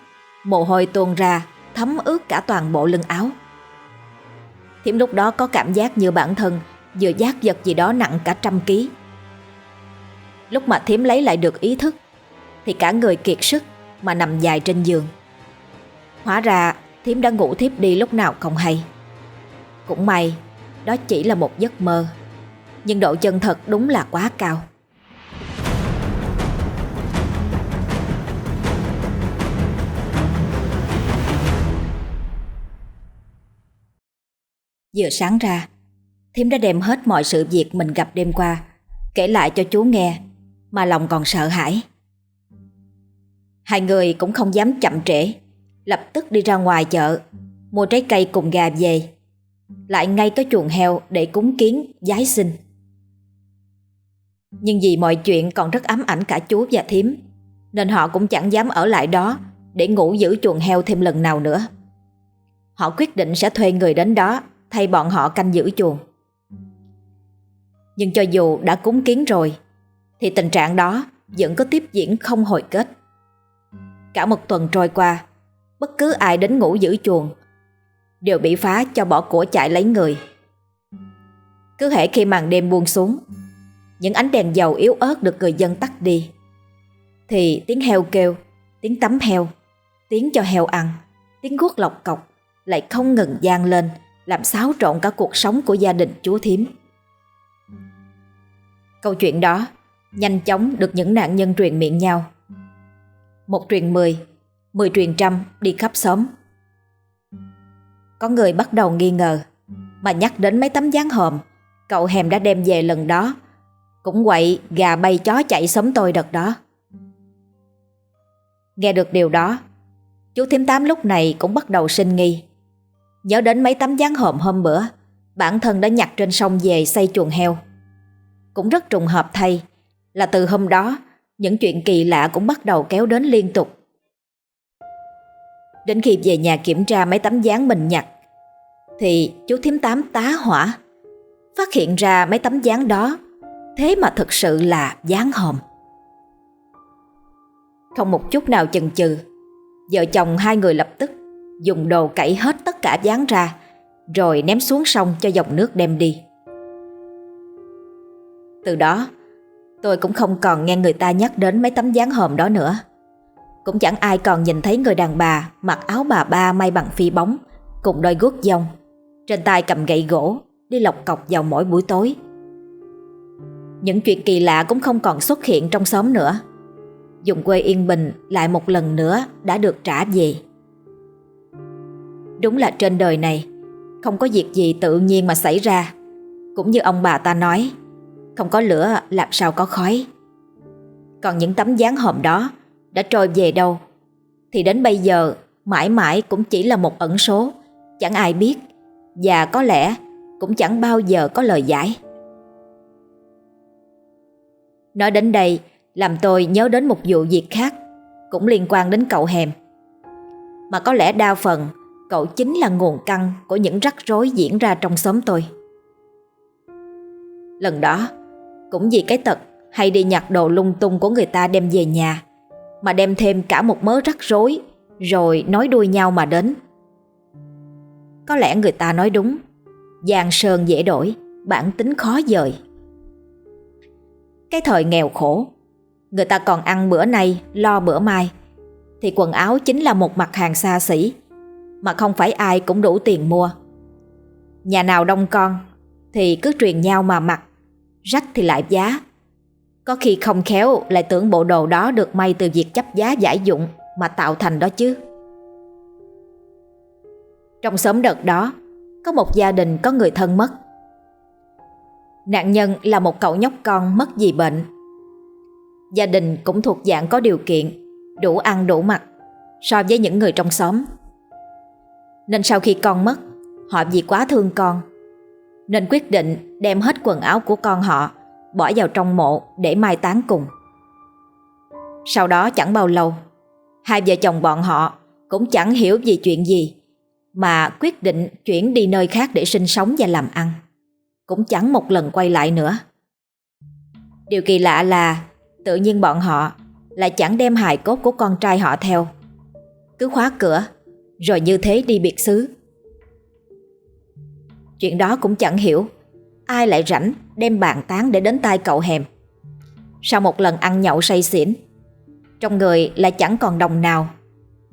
mồ hôi tuôn ra, thấm ướt cả toàn bộ lưng áo. Thiếm lúc đó có cảm giác như bản thân vừa giác vật gì đó nặng cả trăm ký. Lúc mà thím lấy lại được ý thức, Thì cả người kiệt sức Mà nằm dài trên giường. Hóa ra, thím đã ngủ thiếp đi lúc nào không hay. Cũng may, Đó chỉ là một giấc mơ, Nhưng độ chân thật đúng là quá cao. Vừa sáng ra, Thím đã đem hết mọi sự việc mình gặp đêm qua, Kể lại cho chú nghe mà lòng còn sợ hãi. Hai người cũng không dám chậm trễ, lập tức đi ra ngoài chợ, mua trái cây cùng gà về. lại ngay tới chuồng heo để cúng kiến, giái sinh. Nhưng vì mọi chuyện còn rất ám ảnh cả chú và thím, nên họ cũng chẳng dám ở lại đó để ngủ giữ chuồng heo thêm lần nào nữa. Họ quyết định sẽ thuê người đến đó thay bọn họ canh giữ chuồng. Nhưng cho dù đã cúng kiến rồi, thì tình trạng đó vẫn có tiếp diễn không hồi kết. Cả một tuần trôi qua, bất cứ ai đến ngủ giữ chuồng đều bị phá cho bỏ của chạy lấy người. Cứ hễ khi màn đêm buông xuống, những ánh đèn dầu yếu ớt được người dân tắt đi, thì tiếng heo kêu, tiếng tắm heo, tiếng cho heo ăn, tiếng guốc lọc cọc lại không ngừng gian lên, làm xáo trộn cả cuộc sống của gia đình chú thím. Câu chuyện đó nhanh chóng được những nạn nhân truyền miệng nhau. Một truyền mười, mười truyền trăm đi khắp xóm. Có người bắt đầu nghi ngờ, mà nhắc đến mấy tấm gián hòm cậu hèm đã đem về lần đó. Cũng quậy gà bay chó chạy xóm tôi đợt đó. Nghe được điều đó, chú thím tám lúc này cũng bắt đầu sinh nghi. Nhớ đến mấy tấm gián hòm hôm bữa, bản thân đã nhặt trên sông về xây chuồng heo. Cũng rất trùng hợp thay là từ hôm đó những chuyện kỳ lạ cũng bắt đầu kéo đến liên tục. Đến khi về nhà kiểm tra mấy tấm dáng mình nhặt thì chú thím tám tá hỏa phát hiện ra mấy tấm dáng đó thế mà thực sự là dáng hòm. Không một chút nào chần chừ vợ chồng hai người lập tức dùng đồ cậy hết tất cả dáng ra rồi ném xuống sông cho dòng nước đem đi. Từ đó, tôi cũng không còn nghe người ta nhắc đến mấy tấm dáng hòm đó nữa. Cũng chẳng ai còn nhìn thấy người đàn bà mặc áo bà ba may bằng phi bóng cùng đôi guốc dông, trên tay cầm gậy gỗ đi lọc cọc vào mỗi buổi tối. Những chuyện kỳ lạ cũng không còn xuất hiện trong xóm nữa. Dùng quê yên bình lại một lần nữa đã được trả về. Đúng là trên đời này không có việc gì tự nhiên mà xảy ra. Cũng như ông bà ta nói, không có lửa, làm sao có khói. Còn những tấm dáng hòm đó Đã trôi về đâu? Thì đến bây giờ, mãi mãi cũng chỉ là một ẩn số, Chẳng ai biết, Và có lẽ cũng chẳng bao giờ có lời giải. Nói đến đây, Làm tôi nhớ đến một vụ việc khác, Cũng liên quan đến cậu hèm. Mà có lẽ đa phần, Cậu chính là nguồn căn Của những rắc rối diễn ra trong xóm tôi. Lần đó cũng vì cái tật hay đi nhặt đồ lung tung của người ta đem về nhà, Mà đem thêm cả một mớ rắc rối, Rồi nói đuôi nhau mà đến. Có lẽ người ta nói đúng Giang sơn dễ đổi, Bản tính khó dời. Cái thời nghèo khổ, Người ta còn ăn bữa nay, Lo bữa mai, Thì quần áo chính là một mặt hàng xa xỉ, Mà không phải ai cũng đủ tiền mua. Nhà nào đông con, Thì cứ truyền nhau mà mặc rách thì lại giá. Có khi không khéo lại tưởng bộ đồ đó được may từ việc chấp giá giải dụng mà tạo thành đó chứ. Trong xóm đợt đó, có một gia đình có người thân mất. Nạn nhân là một cậu nhóc con mất vì bệnh. Gia đình cũng thuộc dạng có điều kiện, đủ ăn đủ mặc so với những người trong xóm. Nên sau khi con mất, họ vì quá thương con nên quyết định đem hết quần áo của con họ bỏ vào trong mộ để mai táng cùng. Sau đó chẳng bao lâu, hai vợ chồng bọn họ cũng chẳng hiểu vì chuyện gì mà quyết định chuyển đi nơi khác để sinh sống và làm ăn. Cũng chẳng một lần quay lại nữa. Điều kỳ lạ là tự nhiên bọn họ lại chẳng đem hài cốt của con trai họ theo. Cứ khóa cửa rồi như thế đi biệt xứ Chuyện đó cũng chẳng hiểu. Ai lại rảnh đem bàn tán để đến tay cậu hèm? Sau một lần ăn nhậu say xỉn Trong người lại chẳng còn đồng nào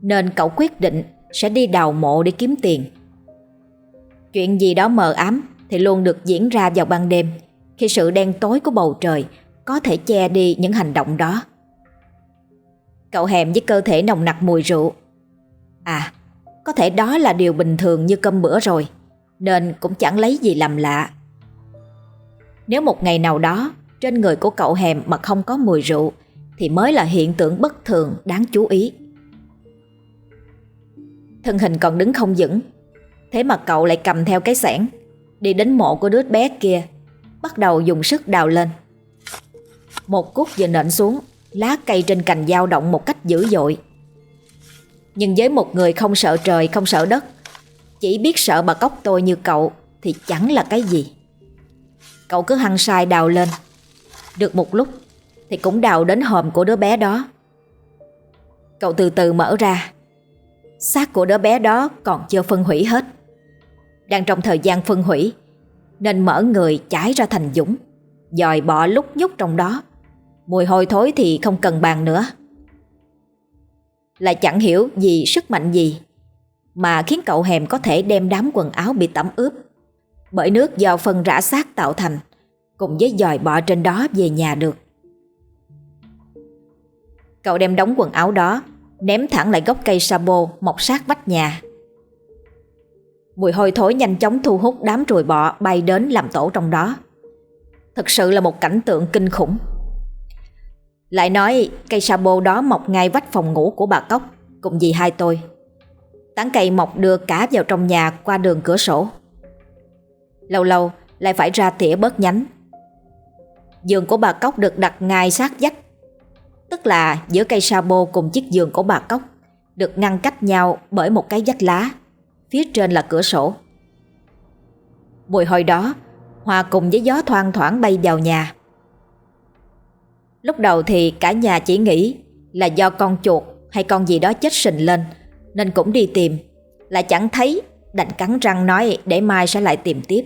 Nên cậu quyết định sẽ đi đào mộ để kiếm tiền. Chuyện gì đó mờ ám thì luôn được diễn ra vào ban đêm Khi sự đen tối của bầu trời có thể che đi những hành động đó. Cậu hèm với cơ thể nồng nặc mùi rượu. À, có thể đó là điều bình thường như cơm bữa rồi nên cũng chẳng lấy gì làm lạ. Nếu một ngày nào đó trên người của cậu hèm mà không có mùi rượu thì mới là hiện tượng bất thường đáng chú ý. Thân hình còn đứng không vững, Thế mà cậu lại cầm theo cái xẻng Đi đến mộ của đứa bé kia Bắt đầu dùng sức đào lên Một cút vừa nện xuống Lá cây trên cành dao động một cách dữ dội Nhưng với một người không sợ trời không sợ đất chỉ biết sợ bà cóc tôi như cậu Thì chẳng là cái gì. Cậu cứ hăng sai đào lên. Được một lúc Thì cũng đào đến hòm của đứa bé đó. Cậu từ từ mở ra. Xác của đứa bé đó còn chưa phân hủy hết. Đang trong thời gian phân hủy, Nên mở người chảy ra thành dũng, Dòi bọ lúc nhúc trong đó. Mùi hôi thối thì không cần bàn nữa. Lại chẳng hiểu gì sức mạnh gì mà khiến cậu hèm có thể đem đám quần áo bị tẩm ướp. Bởi nước do phân rã xác tạo thành, Cùng với dòi bọ trên đó về nhà được. Cậu đem đóng quần áo đó, Ném thẳng lại gốc cây sabo, mọc sát vách nhà. Mùi hôi thối nhanh chóng thu hút đám ruồi bọ bay đến làm tổ trong đó. Thực sự là một cảnh tượng kinh khủng. Lại nói, cây sabo đó mọc ngay vách phòng ngủ của bà Cốc, Cùng dì hai tôi. Tán cây mọc đưa cả vào trong nhà qua đường cửa sổ. Lâu lâu, lại phải ra tỉa bớt nhánh. Giường của bà Cốc được đặt ngay sát vách, Tức là giữa cây sabo cùng chiếc giường của bà Cốc Được ngăn cách nhau bởi một cái vách lá, Phía trên là cửa sổ. Mùi hồi đó, Hòa cùng với gió thoang thoảng bay vào nhà. Lúc đầu thì cả nhà chỉ nghĩ Là do con chuột hay con gì đó chết sình lên nên cũng đi tìm. Lại chẳng thấy, Đành cắn răng nói để mai sẽ lại tìm tiếp.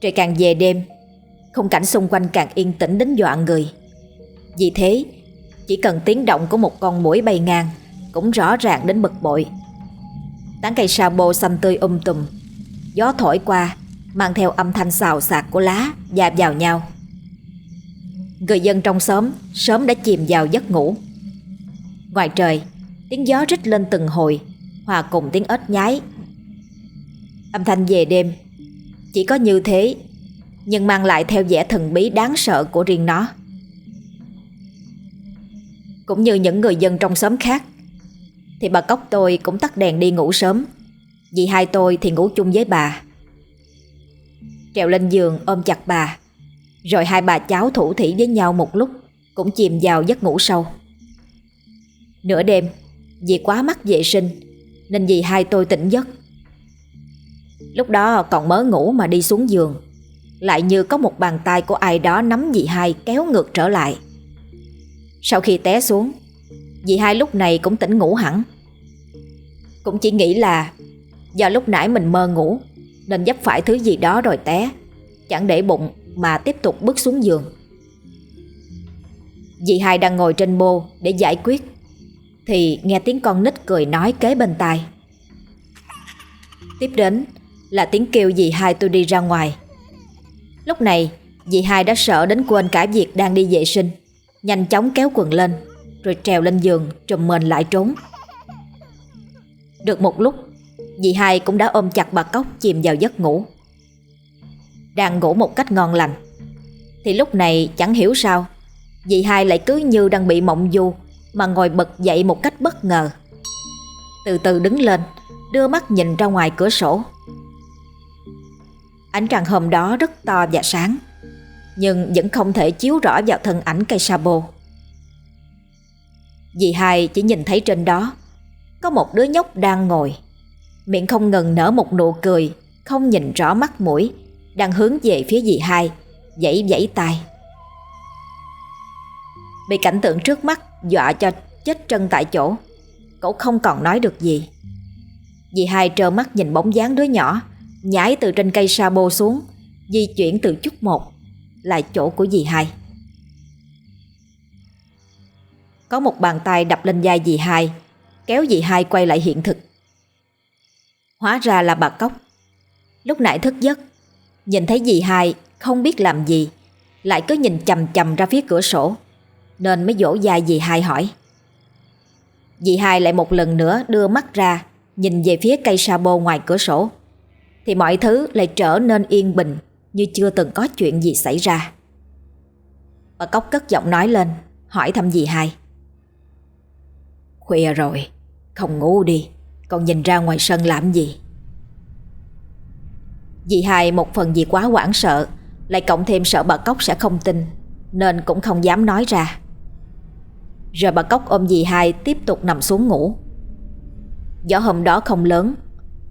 Trời càng về đêm không cảnh xung quanh càng yên tĩnh đến dọa người. Vì thế, Chỉ cần tiếng động của một con muỗi bay ngang Cũng rõ ràng đến bực bội. Tán cây sa bô xanh tươi um tùm, Gió thổi qua, Mang theo âm thanh xào xạc của lá Dạp vào nhau. Người dân trong xóm Sớm đã chìm vào giấc ngủ. Ngoài trời, Tiếng gió rít lên từng hồi, Hòa cùng tiếng ếch nhái. Âm thanh về đêm, Chỉ có như thế, Nhưng mang lại theo vẻ thần bí đáng sợ của riêng nó. Cũng như những người dân trong xóm khác, thì bà cóc tôi cũng tắt đèn đi ngủ sớm, vì hai tôi thì ngủ chung với bà. Trèo lên giường ôm chặt bà, Rồi hai bà cháu thủ thỉ với nhau một lúc, Cũng chìm vào giấc ngủ sâu. Nửa đêm, Vì quá mắc vệ sinh, Nên dì hai tôi tỉnh giấc. Lúc đó còn mới ngủ mà đi xuống giường, Lại như có một bàn tay của ai đó nắm dì hai kéo ngược trở lại. Sau khi té xuống Dì hai lúc này cũng tỉnh ngủ hẳn. Cũng chỉ nghĩ là Do lúc nãy mình mơ ngủ, Nên dấp phải thứ gì đó rồi té, Chẳng để bụng mà tiếp tục bước xuống giường. Dì hai đang ngồi trên bô để giải quyết. Thì nghe tiếng con nít cười nói kế bên tai. Tiếp đến là tiếng kêu dì hai tôi đi ra ngoài. Lúc này, dì hai đã sợ đến quên cả việc đang đi vệ sinh, Nhanh chóng kéo quần lên, rồi trèo lên giường trùm mền lại trốn. Được một lúc, Dì hai cũng đã ôm chặt bà Cóc chìm vào giấc ngủ. Đang ngủ một cách ngon lành, Thì lúc này chẳng hiểu sao, Dì hai lại cứ như đang bị mộng du mà ngồi bật dậy một cách bất ngờ. Từ từ đứng lên, Đưa mắt nhìn ra ngoài cửa sổ. Ánh trăng hôm đó rất to và sáng, Nhưng vẫn không thể chiếu rõ vào thân ảnh cây sabo Dì hai chỉ nhìn thấy trên đó, Có một đứa nhóc đang ngồi. Miệng không ngừng nở một nụ cười, Không nhìn rõ mắt mũi, Đang hướng về phía dì hai Dãy dãy tay. Bị cảnh tượng trước mắt Dọa cho chết chân tại chỗ. Cậu không còn nói được gì. Dì hai trơ mắt nhìn bóng dáng đứa nhỏ Nhảy từ trên cây sa bô xuống, Di chuyển từ chút một Là chỗ của dì hai. Có một bàn tay đập lên vai dì hai, Kéo dì hai quay lại hiện thực. Hóa ra là bà Cóc Lúc nãy thức giấc, Nhìn thấy dì hai không biết làm gì, Lại cứ nhìn chầm chầm ra phía cửa sổ. Nên mới dỗ dài dì hai hỏi. Dì hai lại một lần nữa đưa mắt ra, Nhìn về phía cây sa bô ngoài cửa sổ. Thì mọi thứ lại trở nên yên bình, Như chưa từng có chuyện gì xảy ra. Bà Cóc cất giọng nói lên, Hỏi thăm dì hai. Khuya rồi, Không ngủ đi Còn nhìn ra ngoài sân làm gì? Dì hai một phần vì quá hoảng sợ, Lại cộng thêm sợ bà Cốc sẽ không tin, Nên cũng không dám nói ra. Rồi bà Cốc ôm dì hai tiếp tục nằm xuống ngủ. Gió hôm đó không lớn,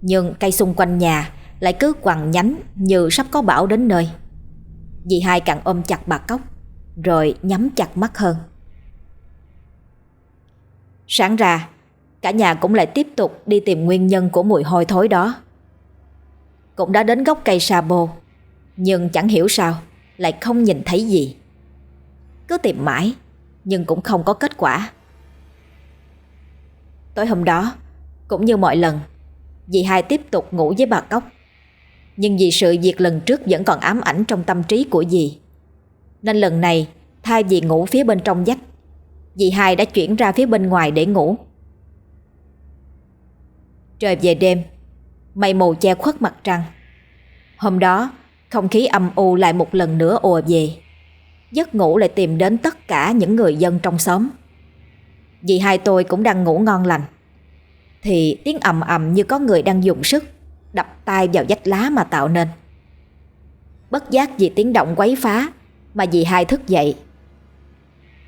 Nhưng cây xung quanh nhà Lại cứ quằn nhánh như sắp có bão đến nơi. Dì hai càng ôm chặt bà Cốc, Rồi nhắm chặt mắt hơn. Sáng ra, Cả nhà cũng lại tiếp tục đi tìm nguyên nhân của mùi hôi thối đó. Cũng đã đến gốc cây sa bô Nhưng chẳng hiểu sao Lại không nhìn thấy gì. Cứ tìm mãi nhưng cũng không có kết quả. Tối hôm đó, Cũng như mọi lần, Dì hai tiếp tục ngủ với bà Cốc. Nhưng vì sự việc lần trước vẫn còn ám ảnh trong tâm trí của dì, Nên lần này Thay vì ngủ phía bên trong dách, Dì hai đã chuyển ra phía bên ngoài để ngủ. Trời về đêm, Mây mù che khuất mặt trăng. Hôm đó, Không khí âm u lại một lần nữa ùa về. Giấc ngủ lại tìm đến tất cả những người dân trong xóm. Dì hai tôi cũng đang ngủ ngon lành, Thì tiếng ầm ầm như có người đang dùng sức Đập tay vào vách lá mà tạo nên. Bất giác vì tiếng động quấy phá Mà dì hai thức dậy.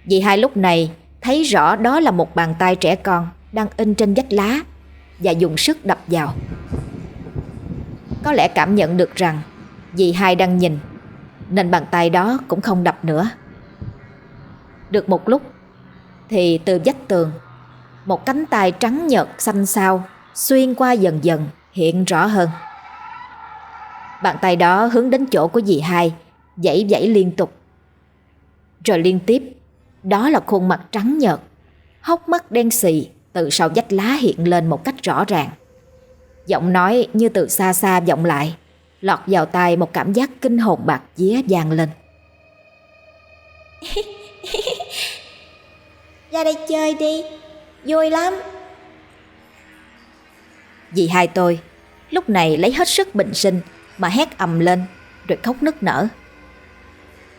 Dì hai lúc này thấy rõ đó là một bàn tay trẻ con đang in trên vách lá và dùng sức đập vào. Có lẽ cảm nhận được rằng dì hai đang nhìn nên bàn tay đó cũng không đập nữa. Được một lúc, thì từ vách tường, một cánh tay trắng nhợt xanh xao xuyên qua dần dần hiện rõ hơn. Bàn tay đó hướng đến chỗ của dì hai, dãy dãy liên tục. Rồi liên tiếp, đó là khuôn mặt trắng nhợt, Hốc mắt đen xì Từ sau vách lá hiện lên một cách rõ ràng Giọng nói như từ xa xa vọng lại Lọt vào tai một cảm giác kinh hồn bạc vía vang lên. Ra đây chơi đi Vui lắm. Dì hai tôi Lúc này lấy hết sức bình sinh Mà hét ầm lên Rồi khóc nức nở.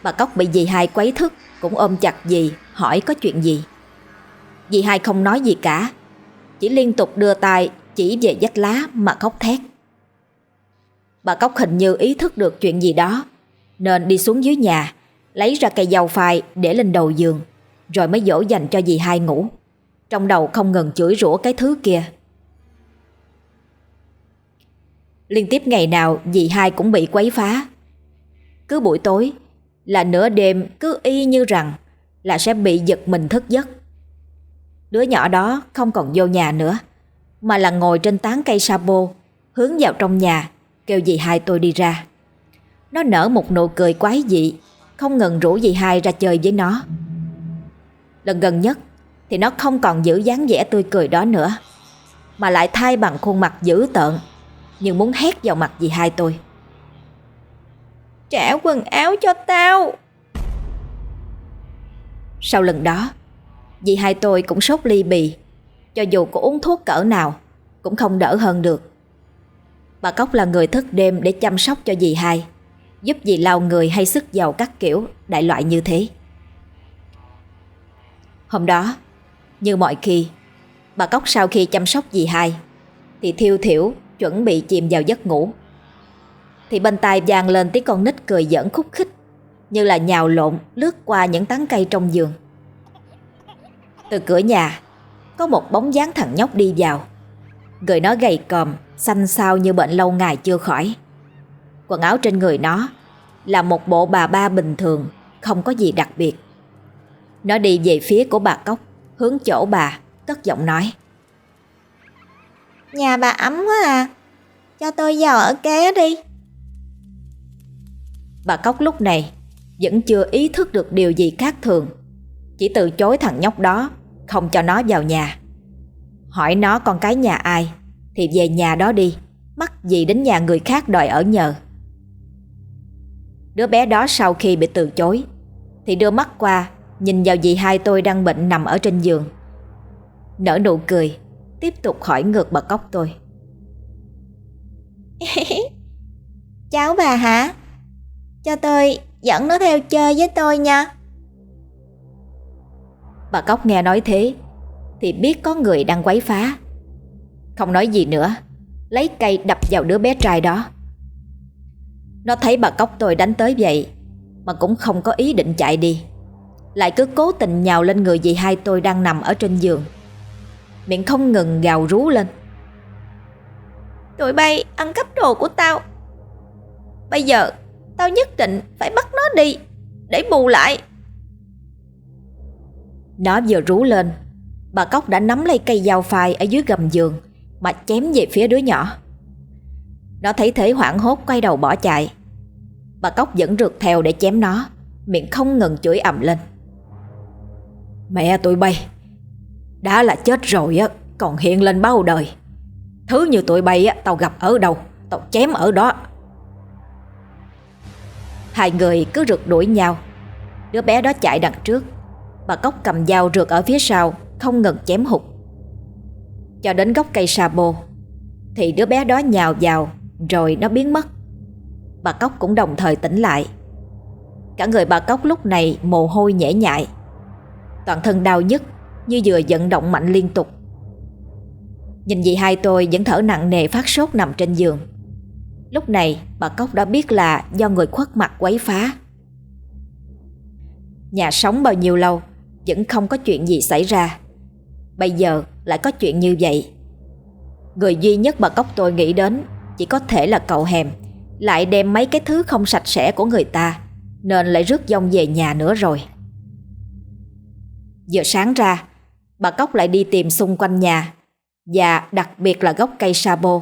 Bà Cóc bị dì hai quấy thức Cũng ôm chặt dì hỏi có chuyện gì. Dì hai không nói gì cả Chỉ liên tục đưa tay Chỉ về vách lá mà khóc thét Bà Cóc hình như ý thức được chuyện gì đó. Nên đi xuống dưới nhà Lấy ra cây dao phai để lên đầu giường Rồi mới dỗ dành cho dì hai ngủ. Trong đầu không ngừng chửi rủa cái thứ kia. Liên tiếp ngày nào dì hai cũng bị quấy phá. Cứ buổi tối là nửa đêm cứ y như rằng là sẽ bị giật mình thức giấc. Đứa nhỏ đó không còn vô nhà nữa, mà là ngồi trên tán cây sapo hướng vào trong nhà, kêu dì hai tôi đi ra. Nó nở một nụ cười quái dị, không ngừng rủ dì hai ra chơi với nó. Lần gần nhất thì nó không còn giữ dáng vẻ tươi cười đó nữa, mà lại thay bằng khuôn mặt dữ tợn, nhưng muốn hét vào mặt dì hai tôi. Trả quần áo cho tao Sau lần đó Dì hai tôi cũng sốt ly bì Cho dù có uống thuốc cỡ nào Cũng không đỡ hơn được Bà Cốc là người thức đêm để chăm sóc cho dì hai, Giúp dì lau người hay sức dầu các kiểu, Đại loại như thế. Hôm đó, Như mọi khi, Bà Cốc sau khi chăm sóc dì hai, Thì thiêu thiểu chuẩn bị chìm vào giấc ngủ. Thì bên tai vang lên tiếng con nít cười giỡn khúc khích, Như là nhào lộn lướt qua những tán cây trong giường. Từ cửa nhà, Có một bóng dáng thằng nhóc đi vào. Người nó gầy còm Xanh xao như bệnh lâu ngày chưa khỏi Quần áo trên người nó Là một bộ bà ba bình thường Không có gì đặc biệt Nó đi về phía của bà Cốc Hướng chỗ bà Cất giọng nói Nhà bà ấm quá à Cho tôi vào ở ké đi Bà Cốc lúc này vẫn chưa ý thức được điều gì khác thường. Chỉ từ chối thằng nhóc đó, không cho nó vào nhà. Hỏi nó con cái nhà ai, thì về nhà đó đi, mắc gì đến nhà người khác đòi ở nhờ. Đứa bé đó sau khi bị từ chối, thì đưa mắt qua, nhìn vào dì hai tôi đang bệnh nằm ở trên giường. Nở nụ cười, tiếp tục hỏi ngược bà Cốc tôi. Cháu bà hả? Cho tôi dẫn nó theo chơi với tôi nha Bà Cóc nghe nói thế thì biết có người đang quấy phá. Không nói gì nữa, Lấy cây đập vào đứa bé trai đó. Nó thấy bà cóc tôi đánh tới vậy, Mà cũng không có ý định chạy đi. Lại cứ cố tình nhào lên người dì hai tôi đang nằm ở trên giường. Miệng không ngừng gào rú lên. Tụi bay ăn cắp đồ của tao. Bây giờ Tao nhất định phải bắt nó đi, Để bù lại. Nó vừa rú lên Bà Cóc đã nắm lấy cây dao phai Ở dưới gầm giường, Mà chém về phía đứa nhỏ. Nó thấy thế hoảng hốt quay đầu bỏ chạy. Bà Cóc vẫn rượt theo để chém nó, Miệng không ngừng chửi ầm lên. Mẹ tụi bay, Đã là chết rồi á, Còn hiện lên bao đời. Thứ như tụi bay á, Tao gặp ở đâu, Tao chém ở đó. Hai người cứ rượt đuổi nhau. Đứa bé đó chạy đằng trước. Bà Cóc cầm dao rượt ở phía sau không ngừng chém hụt. Cho đến gốc cây sa bô Thì đứa bé đó nhào vào, Rồi nó biến mất. Bà Cóc cũng đồng thời tỉnh lại. Cả người bà Cóc lúc này mồ hôi nhễ nhại. Toàn thân đau nhức, Như vừa vận động mạnh liên tục. Nhìn dì hai tôi vẫn thở nặng nề phát sốt nằm trên giường. Lúc này, bà Cóc đã biết là do người khuất mặt quấy phá. Nhà sống bao nhiêu lâu, Vẫn không có chuyện gì xảy ra. Bây giờ lại có chuyện như vậy. Người duy nhất bà Cóc tôi nghĩ đến Chỉ có thể là cậu hèm, Lại đem mấy cái thứ không sạch sẽ của người ta, Nên lại rước dông về nhà nữa rồi. Giờ sáng ra, Bà Cóc lại đi tìm xung quanh nhà, Và đặc biệt là gốc cây sabo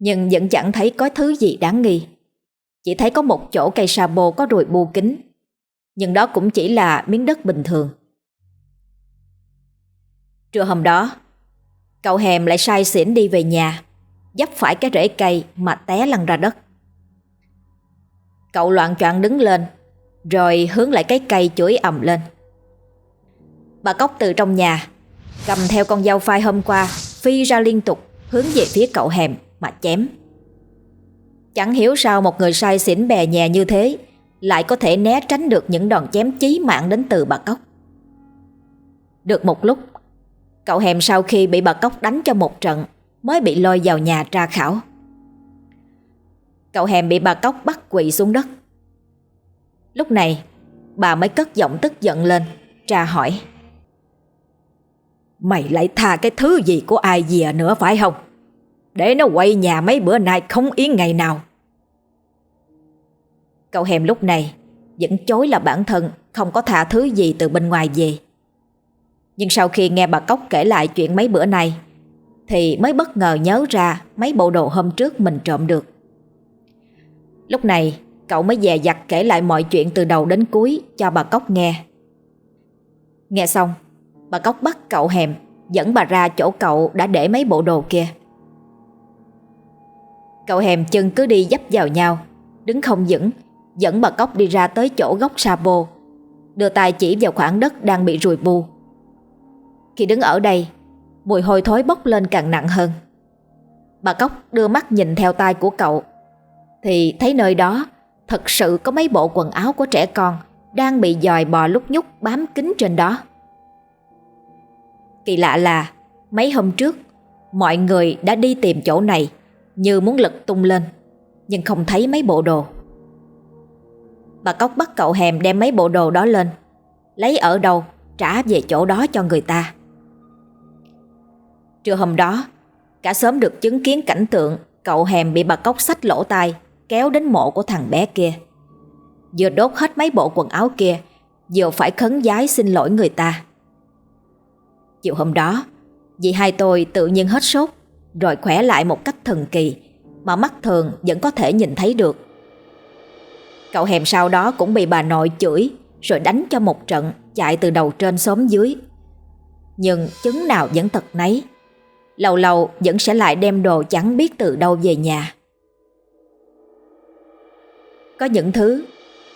nhưng vẫn chẳng thấy có thứ gì đáng nghi. Chỉ thấy có một chỗ cây sabo có ruồi bu kính Nhưng đó cũng chỉ là miếng đất bình thường. Trưa hôm đó Cậu hèm lại sai xỉn đi về nhà Dấp phải cái rễ cây mà té lăn ra đất Cậu loạn choạng đứng lên Rồi hướng lại cái cây chửi ầm lên Bà Cóc từ trong nhà Cầm theo con dao phai hôm qua Phi ra liên tục Hướng về phía cậu hèm mà chém. Chẳng hiểu sao một người sai xỉn bè nhà như thế lại có thể né tránh được những đòn chém chí mạng đến từ bà Cóc. Được một lúc, cậu hèm sau khi bị bà Cóc đánh cho một trận mới bị lôi vào nhà tra khảo. Cậu hèm bị bà Cóc bắt quỳ xuống đất. Lúc này, bà mới cất giọng tức giận lên, tra hỏi. Mày lại tha cái thứ gì của ai dìa nữa phải không? Để nó quay nhà mấy bữa nay không yên ngày nào Cậu hèm lúc này Vẫn chối là bản thân Không có thả thứ gì từ bên ngoài về nhưng sau khi nghe bà Cóc kể lại chuyện mấy bữa nay Thì mới bất ngờ nhớ ra Mấy bộ đồ hôm trước mình trộm được. Lúc này, Cậu mới dè dặt kể lại mọi chuyện từ đầu đến cuối Cho bà Cóc nghe. Nghe xong, Bà Cóc bắt cậu hèm, Dẫn bà ra chỗ cậu đã để mấy bộ đồ kia. Cậu hèm chân cứ đi dấp vào nhau, Đứng không vững, Dẫn bà cóc đi ra tới chỗ gốc sa bô, Đưa tay chỉ vào khoảng đất đang bị rùi bu. Khi đứng ở đây, Mùi hôi thối bốc lên càng nặng hơn. Bà cóc đưa mắt nhìn theo tay của cậu. Thì thấy nơi đó, Thật sự có mấy bộ quần áo của trẻ con Đang bị dòi bò lúc nhúc bám kín trên đó. Kỳ lạ là, Mấy hôm trước, Mọi người đã đi tìm chỗ này như muốn lật tung lên, Nhưng không thấy mấy bộ đồ. Bà Cóc bắt cậu hèm đem mấy bộ đồ đó lên, Lấy ở đâu trả về chỗ đó cho người ta. Trưa hôm đó, Cả sớm được chứng kiến cảnh tượng Cậu hèm bị bà cốc xách lỗ tai, Kéo đến mộ của thằng bé kia Vừa đốt hết mấy bộ quần áo kia, Vừa phải khấn giái xin lỗi người ta Chiều hôm đó Dì hai tôi tự nhiên hết sốt, rồi khỏe lại một cách thần kỳ, mà mắt thường vẫn có thể nhìn thấy được. Cậu hèm sau đó cũng bị bà nội chửi, rồi đánh cho một trận, chạy từ đầu trên xóm dưới. Nhưng chứng nào vẫn thật nấy. Lâu lâu vẫn sẽ lại đem đồ chẳng biết từ đâu về nhà. Có những thứ,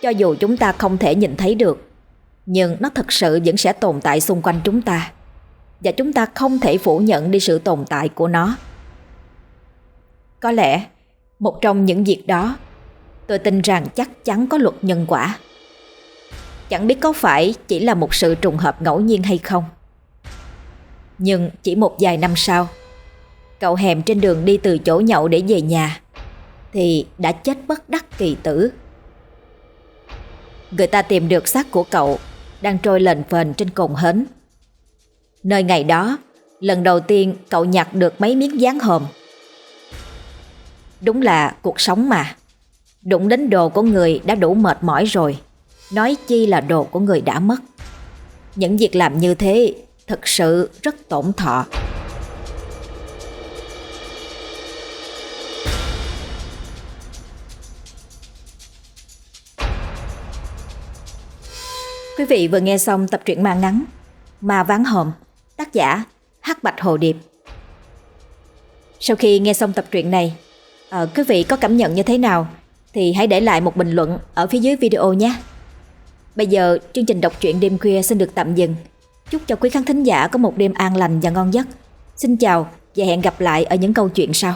cho dù chúng ta không thể nhìn thấy được, nhưng nó thật sự vẫn sẽ tồn tại xung quanh chúng ta và chúng ta không thể phủ nhận đi sự tồn tại của nó. Có lẽ, một trong những việc đó, tôi tin rằng chắc chắn có luật nhân quả. Chẳng biết có phải chỉ là một sự trùng hợp ngẫu nhiên hay không. Nhưng chỉ một vài năm sau, Cậu hèm trên đường đi từ chỗ nhậu để về nhà Thì đã chết bất đắc kỳ tử. Người ta tìm được xác của cậu Đang trôi lệnh phền trên cồn hến. Nơi ngày đó Lần đầu tiên cậu nhặt được mấy miếng dán hòm. Đúng là cuộc sống mà. Đụng đến đồ của người đã đủ mệt mỏi rồi Nói chi là đồ của người đã mất. Những việc làm như thế Thật sự rất tổn thọ. Quý vị vừa nghe xong tập truyện ma ngắn Ma Ván Hòm Tác giả Hắc Bạch Hồ Điệp. Sau khi nghe xong tập truyện này à, Quý vị có cảm nhận như thế nào Thì hãy để lại một bình luận Ở phía dưới video nhé. Bây giờ chương trình đọc truyện đêm khuya xin được tạm dừng. Chúc cho quý khán thính giả có một đêm an lành và ngon giấc. Xin chào và hẹn gặp lại ở những câu chuyện sau.